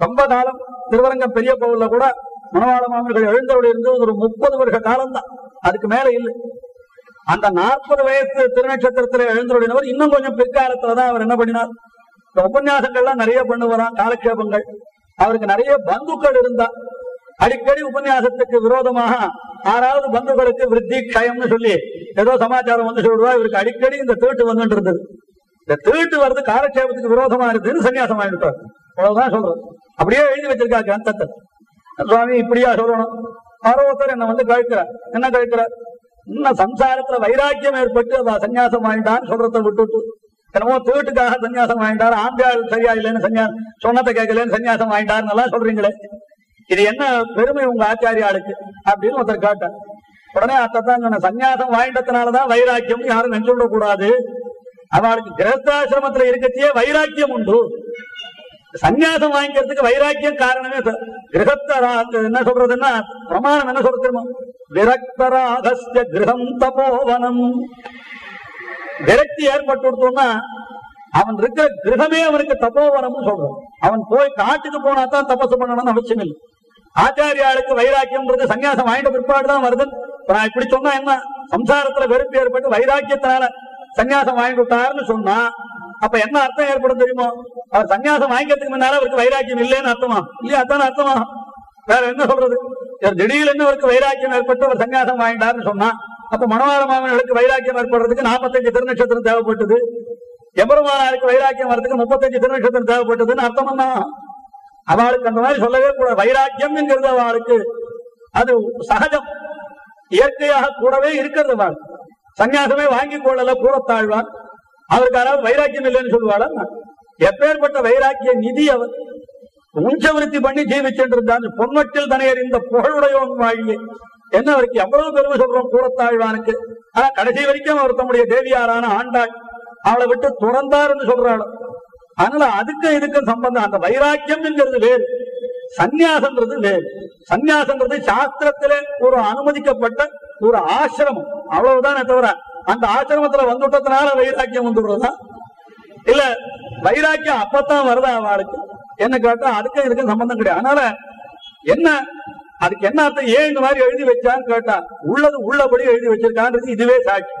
ரொம்ப காலம் திருவரங்கம் பெரிய கோவில்ல கூட மணவாள மாமன்கள் எழுந்தோடி இருந்தது ஒரு முப்பது வருஷ காலம் தான் அதுக்கு மேல இல்லை. அந்த நாற்பது வயசு திருநட்சத்திரத்துல எழுந்தோடினவர் இன்னும் கொஞ்சம் பிற்காலத்துலதான் அவர் என்ன பண்ணினார்? இந்த உபன்யாசங்கள்லாம் நிறைய பண்ணுவாராம் காலக்ஷேபங்கள். அவருக்கு நிறைய பந்துக்கள் இருந்தா அடிக்கடி உபன்யாசத்துக்கு விரோதமாக ஆறாவது பந்துக்களுக்கு விருத்தி க்ஷயம்னு சொல்லி ஏதோ சமாச்சாரம் வந்து சொல்லுவா இவருக்கு அடிக்கடி இந்த தீட்டு வந்துட்டு இருந்தது. இந்த தீட்டு வருது காலக்ஷேபத்துக்கு விரோதமா இருக்குதுன்னு சன்னியாசம் ஆயிட்டார் அவ்வளவுதான் சொல்றது அப்படியே எழுதி வச்சிருக்கா கிரந்தத்தை. சுவாமி இப்படியா சொல்லணும். யாரோ என்ன வந்து கழிக்கிறார் என்ன கழிக்கிறார் இன்னும் சம்சாரத்துல வைராக்கியம் ஏற்பட்டு அதான் சன்னியாசம் ஆயிட்டான்னு சொல்றத விட்டுட்டு என்னமோ தோட்டுக்காக சன்னியாசம் வாங்கிட்டார் ஆம்பியாள் சரியா இல்லைன்னு சன்னியாசம் சொன்னத்தை கேட்கலன்னு சன்னியாசம் வாங்கிட்டாருன்னு எல்லாம் சொல்றீங்களே. இது என்ன பெருமை உங்க ஆச்சாரியாளுக்கு? அப்படின்னு ஒருத்தர் கேட்டார். உடனே அத்தான் சொன்ன சன்னியாசம் வாங்கிட்டதுனாலதான் வைராக்கியம் யாரும் நெஞ்சுவிட கூடாது அவளுக்கு கிரஸ்தாசிரமத்துல இருக்கத்தையே வைராக்கியம் உண்டு. சன்னியாசம் வாங்கிக்கிறதுக்கு வைராக்கியம் காரணமே கிரகத்தரா என்ன சொல்றதுன்னா பிரமாணம் என்ன சொல்றது தெரியுமா? விரக்தராகஸ்ய கிரகம் தபோவனம். விரக்தி ஏற்பட்டு கொடுத்தோம்னா அவன் இருக்கிற கிரகமே அவனுக்கு தபோவனம்னு சொல்றான் அவன் போய் காட்டுக்கு போனா தான் தபசு பண்ணணும்னு அவசியம் இல்லை. ஆச்சாரியாளுக்கு வைராக்கியம்ன்றது சன்னியாசம் வாங்கிட்ட பிற்பாடு தான் வருது. நான் இப்படி சொன்னா என்ன? சம்சாரத்துல வெறுப்பு ஏற்பட்டு வைராக்கியத்தினால சன்னியாசம் வாங்கி விட்டாருன்னு சொன்னா அப்ப என்ன அர்த்தம் ஏற்படும் தெரியுமோ? அவர் சன்னியாசம் வாங்கிக்கிறதுக்கு முன்னால அவருக்கு வைராக்கியம் இல்லைன்னு அர்த்தமா? இல்லையா? அத்தான அர்த்தமா? வேற என்ன சொல்றது? இவர் திடீர்னு அவருக்கு வைராக்கியம் ஏற்பட்டு அவர் சன்னியாசம் வாங்கிட்டாருன்னு சொன்னா அப்ப மனவாள மாமன்களுக்கு வைராக்கியம் ஏற்படுறதுக்கு நாற்பத்தஞ்சு திருநட்சத்திரம் தேவைப்பட்டது. எம்பெருமானாருக்கு வைராக்கியம் வர்றதுக்கு முப்பத்தஞ்சு திருநட்சத்திரம் தேவைப்பட்டதுன்னு அர்த்தம் தான் அவளுக்கு அந்த மாதிரி சொல்லவே கூடாது. வைராக்கியம் என்கிறது அவளுக்கு அது சகஜம். இயற்கையாக கூடவே இருக்கிறது அவள். சன்னியாசமே வாங்கி கொள்ளல கூறத்தாழ்வார் அவருக்கு யாராவது வைராக்கியம் இல்லைன்னு சொல்லுவாளா? எப்பேற்பட்ட வைராக்கிய நிதி அவர் உஞ்சவிருத்தி பண்ணி ஜீவிச்சென்றிருந்தான் இருந்தான் பொன்மட்டில் தனை இந்த புகழுடையவன் வாழியே என்ன அவருக்கு எவ்வளவு பெருமை சொல்றோம்? கூடத்தாழ்வானுக்கு. ஆனா கடைசி வரைக்கும் அவர் தம்முடைய தேவியாரான ஆண்டாள். அவளை விட்டு துறந்தாருன்னு சொல்றாள். அதனால அதுக்கும் இதுக்கும் சம்பந்தம். அந்த வைராக்கியம்ங்கிறது வேறு. சந்நியாசம்ன்றது வேறு. சந்நியாசம்ன்றது சாஸ்திரத்திலே ஒரு அனுமதிக்கப்பட்ட ஒரு ஆசிரமம். அவ்வளவுதானே தவிர அந்த ஆசிரமத்துல வந்துட்டதுனால வைராக்கியம் வந்துடுறதா? இல்ல வைராக்கியம் அப்பத்தான் வருதா அவளுக்கு? என்ன கேட்டா அதுக்கும் இதுக்கும் சம்பந்தம் கிடையாது. அதனால என்ன அதுக்கு என்ன அர்த்தம்? ஏன் இந்த மாதிரி எழுதி வச்சான்னு கேட்டா உள்ளது உள்ளபடி எழுதி வச்சிருக்கான்றது இதுவே சாட்சி.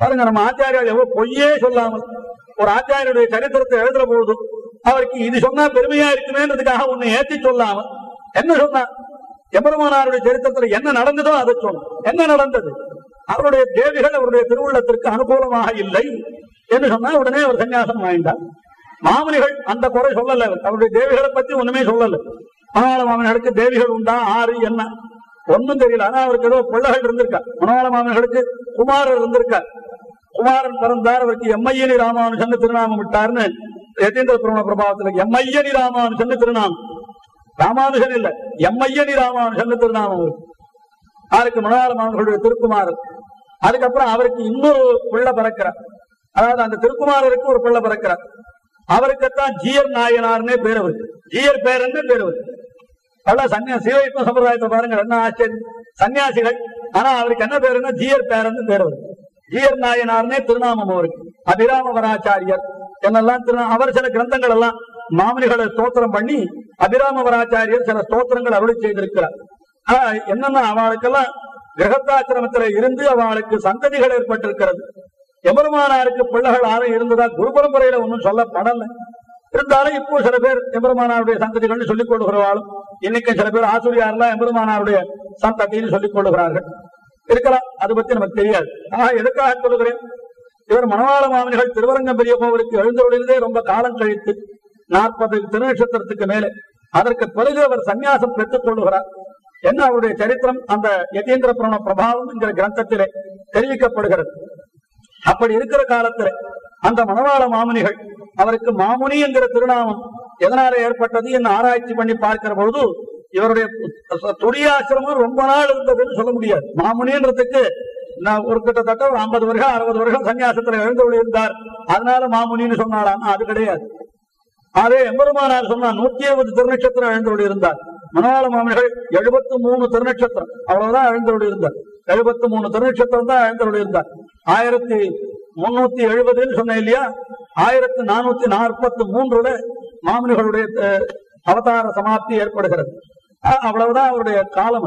பாருங்க நம்ம ஆச்சாரியால் எவ்வளவு பொய்யே சொல்லாமல் ஒரு ஆச்சாரியனுடைய சரித்திரத்தை எழுதுற பொழுது அவருக்கு இது சொன்னா பெருமையா இருக்குமேன்றதுக்காக ஒன்னு ஏற்றி சொல்லாம என்ன சொன்னா? எம்பெருமானாருடைய சரித்திரத்துல என்ன நடந்ததோ அதை சொன்ன என்ன நடந்தது? அவருடைய தேவிகள் அவருடைய திருவுள்ளத்திற்கு அனுகூலமாக இல்லை என்று சொன்னா உடனே அவர் சன்னியாசம் வாங்கிட்டார் மாமனிகள் அந்த குறை சொல்லல. அவருடைய தேவிகளை பத்தி ஒண்ணுமே சொல்லல. மனவாள மாமனிகளுக்கு தேவிகள் உண்டா? ஆறு என்ன? ஒன்னும் தெரியல. ஆனா அவருக்கு ஏதோ பிள்ளைகள் இருந்திருக்கா. மனவாள மாமனிகளுக்கு குமாரர் இருந்திருக்கார் குமாரன் பிறந்தார். அவருக்கு எம்ஐயனி ராமானுஜன் திருநாமம் விட்டார்னு யதீந்திர பிரமண பிரபாவத்துல எம்ஐயனி ராமானுஜன் திருநாமம். ராமானுஜன் இல்ல. எம்ஐயனி ராமானுஜன் திருநாமம் அவருக்கு. யாருக்கு மனவாள மாமனிகளுடைய திருக்குமாரர். அதுக்கப்புறம் அவருக்கு இன்னொரு பிள்ளை பிறக்கிறார். அதாவது அந்த திருக்குமாரருக்கு ஒரு பிள்ளை பிறக்கிறார். அவருக்குத்தான் ஜீயர் நாயனார்னே பேர் அவருக்கு. ஜிஎர் பேர் என்ன பேர் அவருக்கு. பல சன்னியா சீவைஷ்ணவ சம்பிரதாயத்தை பாருங்க என்ன ஆச்சரியம். சன்னியாசிகள் ஆனா அவருக்கு என்ன பேருன்னா ஜீயர் பேரன் பேர் அவருக்கு ஜீயர் நாயனார்னே திருநாமம் அவருக்கு. அபிராமவராச்சாரியர் என்னெல்லாம் திரு அவர் சில கிரந்தங்கள் எல்லாம் மாமனிகளை ஸ்தோத்திரம் பண்ணி அபிராமவராச்சாரியர் சில ஸ்தோத்திரங்கள் அருளி செய்திருக்கிறார். ஆனா என்னன்னா அவளுக்கெல்லாம் கிரகத்தாசிரமத்தில இருந்து அவளுக்கு சந்ததிகள் ஏற்பட்டிருக்கிறது. எம்பெருமானாருக்கு பிள்ளைகள் யாரும் இருந்ததா? குரு பரம்பரையில ஒன்றும் சொல்லப்படலை. இருந்தாலும் இப்போ சில பேர் எம்பெருமானாருடைய சந்ததிகள்னு சொல்லிக் கொள்ளுகிறவாளும் இன்னைக்கு சில பேர் ஆசிரியாரெல்லாம் எம்பெருமானாருடைய சந்ததின்னு சொல்லிக் கொள்ளுகிறார்கள். இருக்கலாம் அது பத்தி நமக்கு தெரியாது. ஆக எதுக்காக சொல்லுகிறேன் இவர் மணவாள மாமனிகள் திருவரங்கம் பெரிய கோவிலுக்கு எழுந்தொழிலே ரொம்ப காலம் கழித்து நாற்பது திருநட்சத்திரத்துக்கு மேலே. அதற்கு பிறகு அவர் சந்நியாசம் பெற்றுக் கொள்ளுகிறார். என்ன அவருடைய சரித்திரம்? அந்த யதீந்திர புராண பிரபாவம் என்கிற கிரந்தத்திலே தெரிவிக்கப்படுகிறது. அப்படி இருக்கிற காலத்துல அந்த மணவாள மாமுனிகள் அவருக்கு மாமுனி என்கிற திருநாமம் எதனால ஏற்பட்டது என்று ஆராய்ச்சி பண்ணி பார்க்கிற பொழுது இவருடைய துடியாசிரமம் ரொம்ப நாள் இருந்ததுன்னு சொல்ல முடியாது. மாமுனின்றதுக்கு நான் ஒரு கிட்டத்தட்ட ஒரு ஐம்பது வருஷம் அறுபது வருஷம் சன்னியாசத்துல எழுந்தவள் இருந்தார் அதனால மாமுனின்னு சொன்னாலாம் அது கிடையாது. அதே எம்பெருமானார் சொன்னார் நூத்தி எழுபது திருநட்சத்திரம் எழுந்தவள் இருந்தார் மனவாள மாமனிகள் எழுபத்து மூணு திருநட்சத்திரம் அவ்வளவுதான் எழுந்தவள் இருந்தார் எழுபத்து மூணு திருநட்சத்திரம் தான் எழுந்தவள் இருந்தார் ஆயிரத்தி முன்னூத்தி எழுபதுன்னு சொன்னேன் இல்லையா? ஆயிரத்தி நானூத்தி நாற்பத்தி மூன்றுல மாமனிகளுடைய அவதார சமாப்தி ஏற்படுகிறது. அவ்வளவுதான் அவருடைய காலம்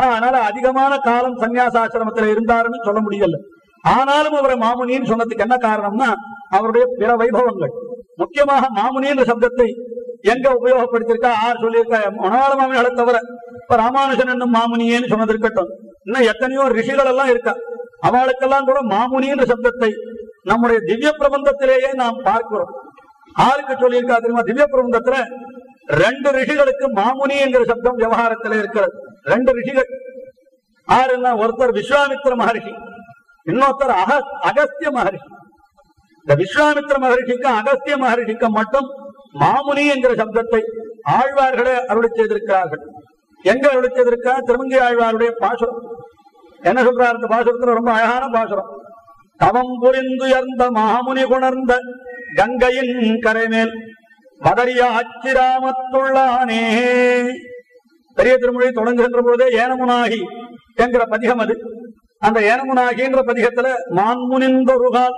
ஆஹ், அதனால அதிகமான காலம் சன்னியாசாசிரமத்தில் இருந்தாருன்னு சொல்ல முடியல. ஆனாலும் அவரை மாமுனின்னு சொன்னதுக்கு என்ன காரணம்னா அவருடைய பிற வைபவங்கள். முக்கியமாக மாமுனின்ற சப்தத்தை எங்க உபயோகப்படுத்திருக்கா ஆர் சொல்லியிருக்கா? மனவாள மாமனிகளை தவிர இப்ப ராமானுஜன் என்னும் மாமுனியேன்னு சொன்னது இருக்கட்டும். இன்னும் எத்தனையோ ரிஷிகள் எல்லாம் இருக்கா? அவளுக்கெல்லாம் கூட மாமுனின்ற சப்தத்தை நம்முடைய திவ்ய பிரபந்தத்திலேயே நாம் பார்க்கிறோம். ஆளுக்கு சொல்லியிருக்கா தெரியுமா? திவ்ய பிரபந்தத்துல ரெண்டு ரிஷிகளுக்கு மாமுனி என்கிற சப்தம் விவகாரத்தில் இருக்கிறது. ரெண்டு ரிஷிகள். ஆறுன்னா ஒருத்தர் விஸ்வாமித்திர மகர்ஷி இன்னொருத்தர் அக அகஸ்திய மகர்ஷி. இந்த விஸ்வாமித்திர மகர்ஷிக்கும் அகஸ்திய மகர்ஷிக்கும் மட்டும் மாமுனி என்கிற சப்தத்தை ஆழ்வார்களே அருளி செய்திருக்கிறார்கள். எங்க அருளி செய்திருக்கா திருமங்கை ஆழ்வாருடைய பாசுரம். என்ன சொல்றார்? இந்த பாசுரத்துல ரொம்ப அழகான பாசுரம். தவம் புரிந்துயர்ந்த மாமுனி குணர்ந்த கங்கையின் கரைமேல் மதறிய அச்சிராமத்துள்ளானே. பெரிய திருமொழி தொடங்குகின்ற போதே ஏனமுனாகி என்கிற பதிகம் அது. அந்த ஏனமுனாகின்ற பதிகத்துல மான்முனிந்தொருகால்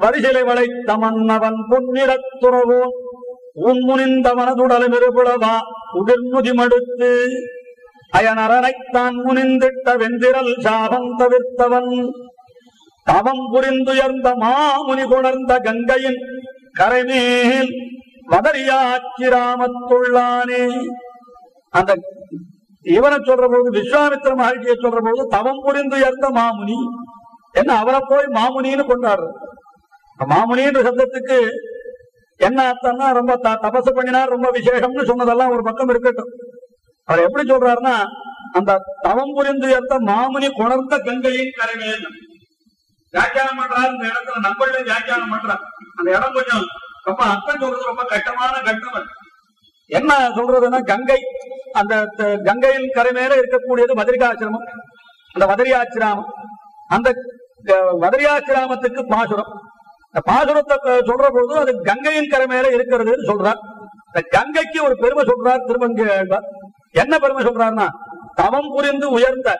வரிசிலை வளை தமன்னவன் பொன்னிறத் துறவோன். உன்முனிந்த மனதுடலும் இருபுலவா உதிர்முதி மடுத்து அயனரனைத்தான் முனிந்திட்ட வெந்திரல் சாபம் தவிர்த்தவன். தவம் புரிந்துயர்ந்த மாமுனி கொணர்ந்த கங்கையின் கரைமேல் வதரியாச்சிராமத்துள்ளானே அந்த இவனை சொல்ற போது விஸ்வாமித்திர மகிழ்ச்சியை சொல்ற போது தவம் புரிந்து உயர்ந்த மாமுனி. என்ன அவரை போய் மாமுனின்னு கொண்டாடுறது மாமுனின்ற சப்தத்துக்கு என்ன அர்த்தம்னா ரொம்ப த- தபசு பண்ணினார் ரொம்ப விசேஷம்னு சொன்னதெல்லாம் ஒரு பக்கம் இருக்கட்டும். அவர் எப்படி சொல்றாருன்னா அந்த தவம் புரிந்து எடுத்த மாமுனி கொணர்ந்த கங்கையின் கரைமேல் வியாக்கியானம் பண்றாரு இந்த இடத்துல நம்மள வியாக்கியானம் பண்றார். அந்த இடம் கொஞ்சம் ரொம்ப அர்த்தம் சொல்றது ரொம்ப கஷ்டமான கட்டம் என்ன சொல்றதுன்னா கங்கை அந்த கங்கையின் கரை மேல இருக்கக்கூடியது மதுரிகாசிரமம் அந்த மதுரியாச்சிராமம் அந்த க- மதுரியாச்சிராமத்துக்கு பாசுரம். இந்த பாசுரத்தை சொல்ற பொழுது அது கங்கையின் கரை மேல இருக்கிறதுன்னு சொல்றார். இந்த கங்கைக்கு ஒரு பெருமை சொல்றார் திருமங்கி ஆழ்வார். என்ன பெருமை சொல்றாருன்னா தவம் புரிந்து உயர்ந்த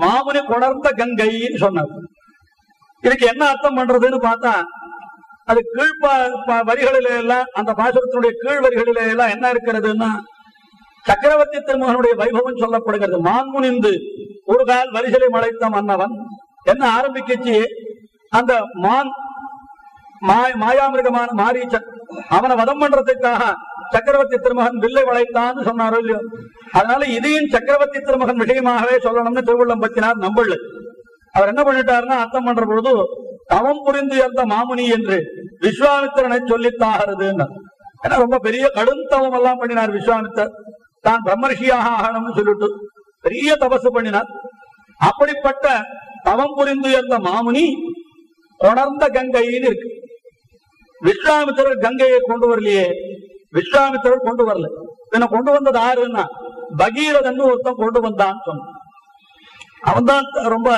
மாமுனி கொடர்ந்த கங்கைன்னு சொன்னார். இதுக்கு என்ன அர்த்தம் பண்றதுன்னு பார்த்தா அது கீழ் ப- ப- வரிகளிலே எல்லாம் அந்த பாசுரத்தினுடைய கீழ் வரிகளிலே எல்லாம் என்ன இருக்கிறதுன்னா சக்கரவர்த்தி திருமகனுடைய வைபவம் சொல்லப்படுகிறது. மான்முனிந்து ஒரு கால் வரிசலை மலைத்த மன்னவன். என்ன ஆரம்பிக்கச்சு? அந்த மான் மாயாமிருகமான மாரீச்சன் அவனை வதம் பண்றதுக்காக சக்கரவர்த்தி திருமகன் வில்லை வளைத்தான்னு சொன்னாரோ இல்லையோ? அதனால இதையும் சக்கரவர்த்தி திருமகன் விஷயமாகவே சொல்லணும்னு திருவுள்ளம் பத்தினார் நம்பள் அவர் என்ன பண்ணிட்டாருன்னா அர்த்தம் பண்ற பொழுது தவம் புரிந்து அந்த மாமுனி என்று விஸ்வாமித்திரனை சொல்லித்தாகிறது ஏன்னா ரொம்ப பெரிய கடும் தவம் எல்லாம் பண்ணினார் விஸ்வாமித்தர் தான் பிரம்மரிஷியாக ஆகணும்னு சொல்லிட்டு பெரிய தபசு பண்ணினார். அப்படிப்பட்ட தவம் புரிந்து இருந்த மாமுனி உணர்ந்த கங்கைன்னு இருக்கு. விஸ்வாமித்திரர் கங்கையை கொண்டு வரலையே. விஸ்வாமித்திரர் கொண்டு வரல. என்ன கொண்டு வந்தது யாருன்னா? பகீரதன் ஒருத்தன் கொண்டு வந்தான்னு சொன்னான். அவன் தான் ரொம்ப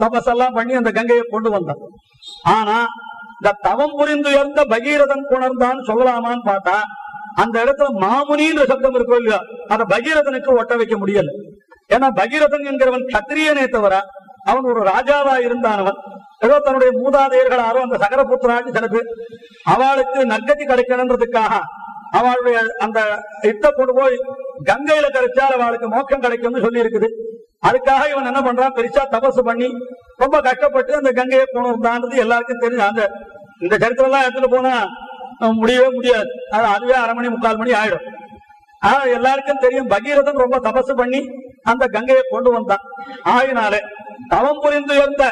தபசெல்லாம் பண்ணி அந்த கங்கையை கொண்டு வந்தான். ஆனா இந்த தவம் புரிந்து உயர்ந்த பகீரதன் கொணர்ந்தான்னு சொல்லலாமான்னு பார்த்தா அந்த இடத்துல மாமுனின்ற சப்தம் இருக்கோ இல்லையா அந்த பகீரதனுக்கு ஒட்ட வைக்க முடியல. ஏன்னா பகீரதன் என்கிறவன் கத்திரியனே தவிர அவன் ஒரு ராஜாவா இருந்தானவன். ஏதோ தன்னுடைய மூதாதையர்கள் யாரோ அந்த சகரபுத்திராட்டி சில பேர் அவளுக்கு நற்கதி கிடைக்கணுன்றதுக்காக அவளுடைய அந்த இத்த கொண்டு போய் கங்கையில கரைச்சால் அவளுக்கு மோக்கம் கிடைக்கும்னு சொல்லி இருக்குது அதுக்காக இவன் என்ன பண்றான்? பெருசா தபசு பண்ணி ரொம்ப கஷ்டப்பட்டு அந்த கங்கையை போனது எல்லாருக்கும் தெரியும். அந்த இந்த சரித்திரம் எல்லாம் எடுத்துட்டு போனா முடியவே முடியாது. அது அதுவே அரை மணி முக்கால் மணி ஆயிடும். ஆனா எல்லாருக்கும் தெரியும் பகீரதன் ரொம்ப தபசு பண்ணி அந்த கங்கையை கொண்டு வந்தான். ஆகினாலே தவம் புரிந்து இருந்த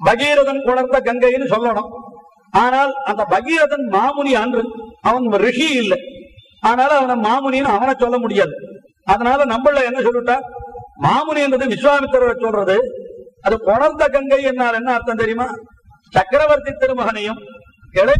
பகீரதன் கொணர்ந்த கங்கைன்னு சொல்லணும். ஆனால் அந்த பகீரதன் மாமுனி அன்று அவன் ரிஷி இல்லை. அதனால அவனை மாமுனின்னு அவனை சொல்ல முடியாது. அதனால நம்மள என்ன சொல்லிட்டா? மாமுனி என்றது விஸ்வாமித்திரரை சொல்றது. அது குணர்ந்த கங்கை என்னால் என்ன அர்த்தம் தெரியுமா? சக்கரவர்த்தி திருமகனையும் இளைய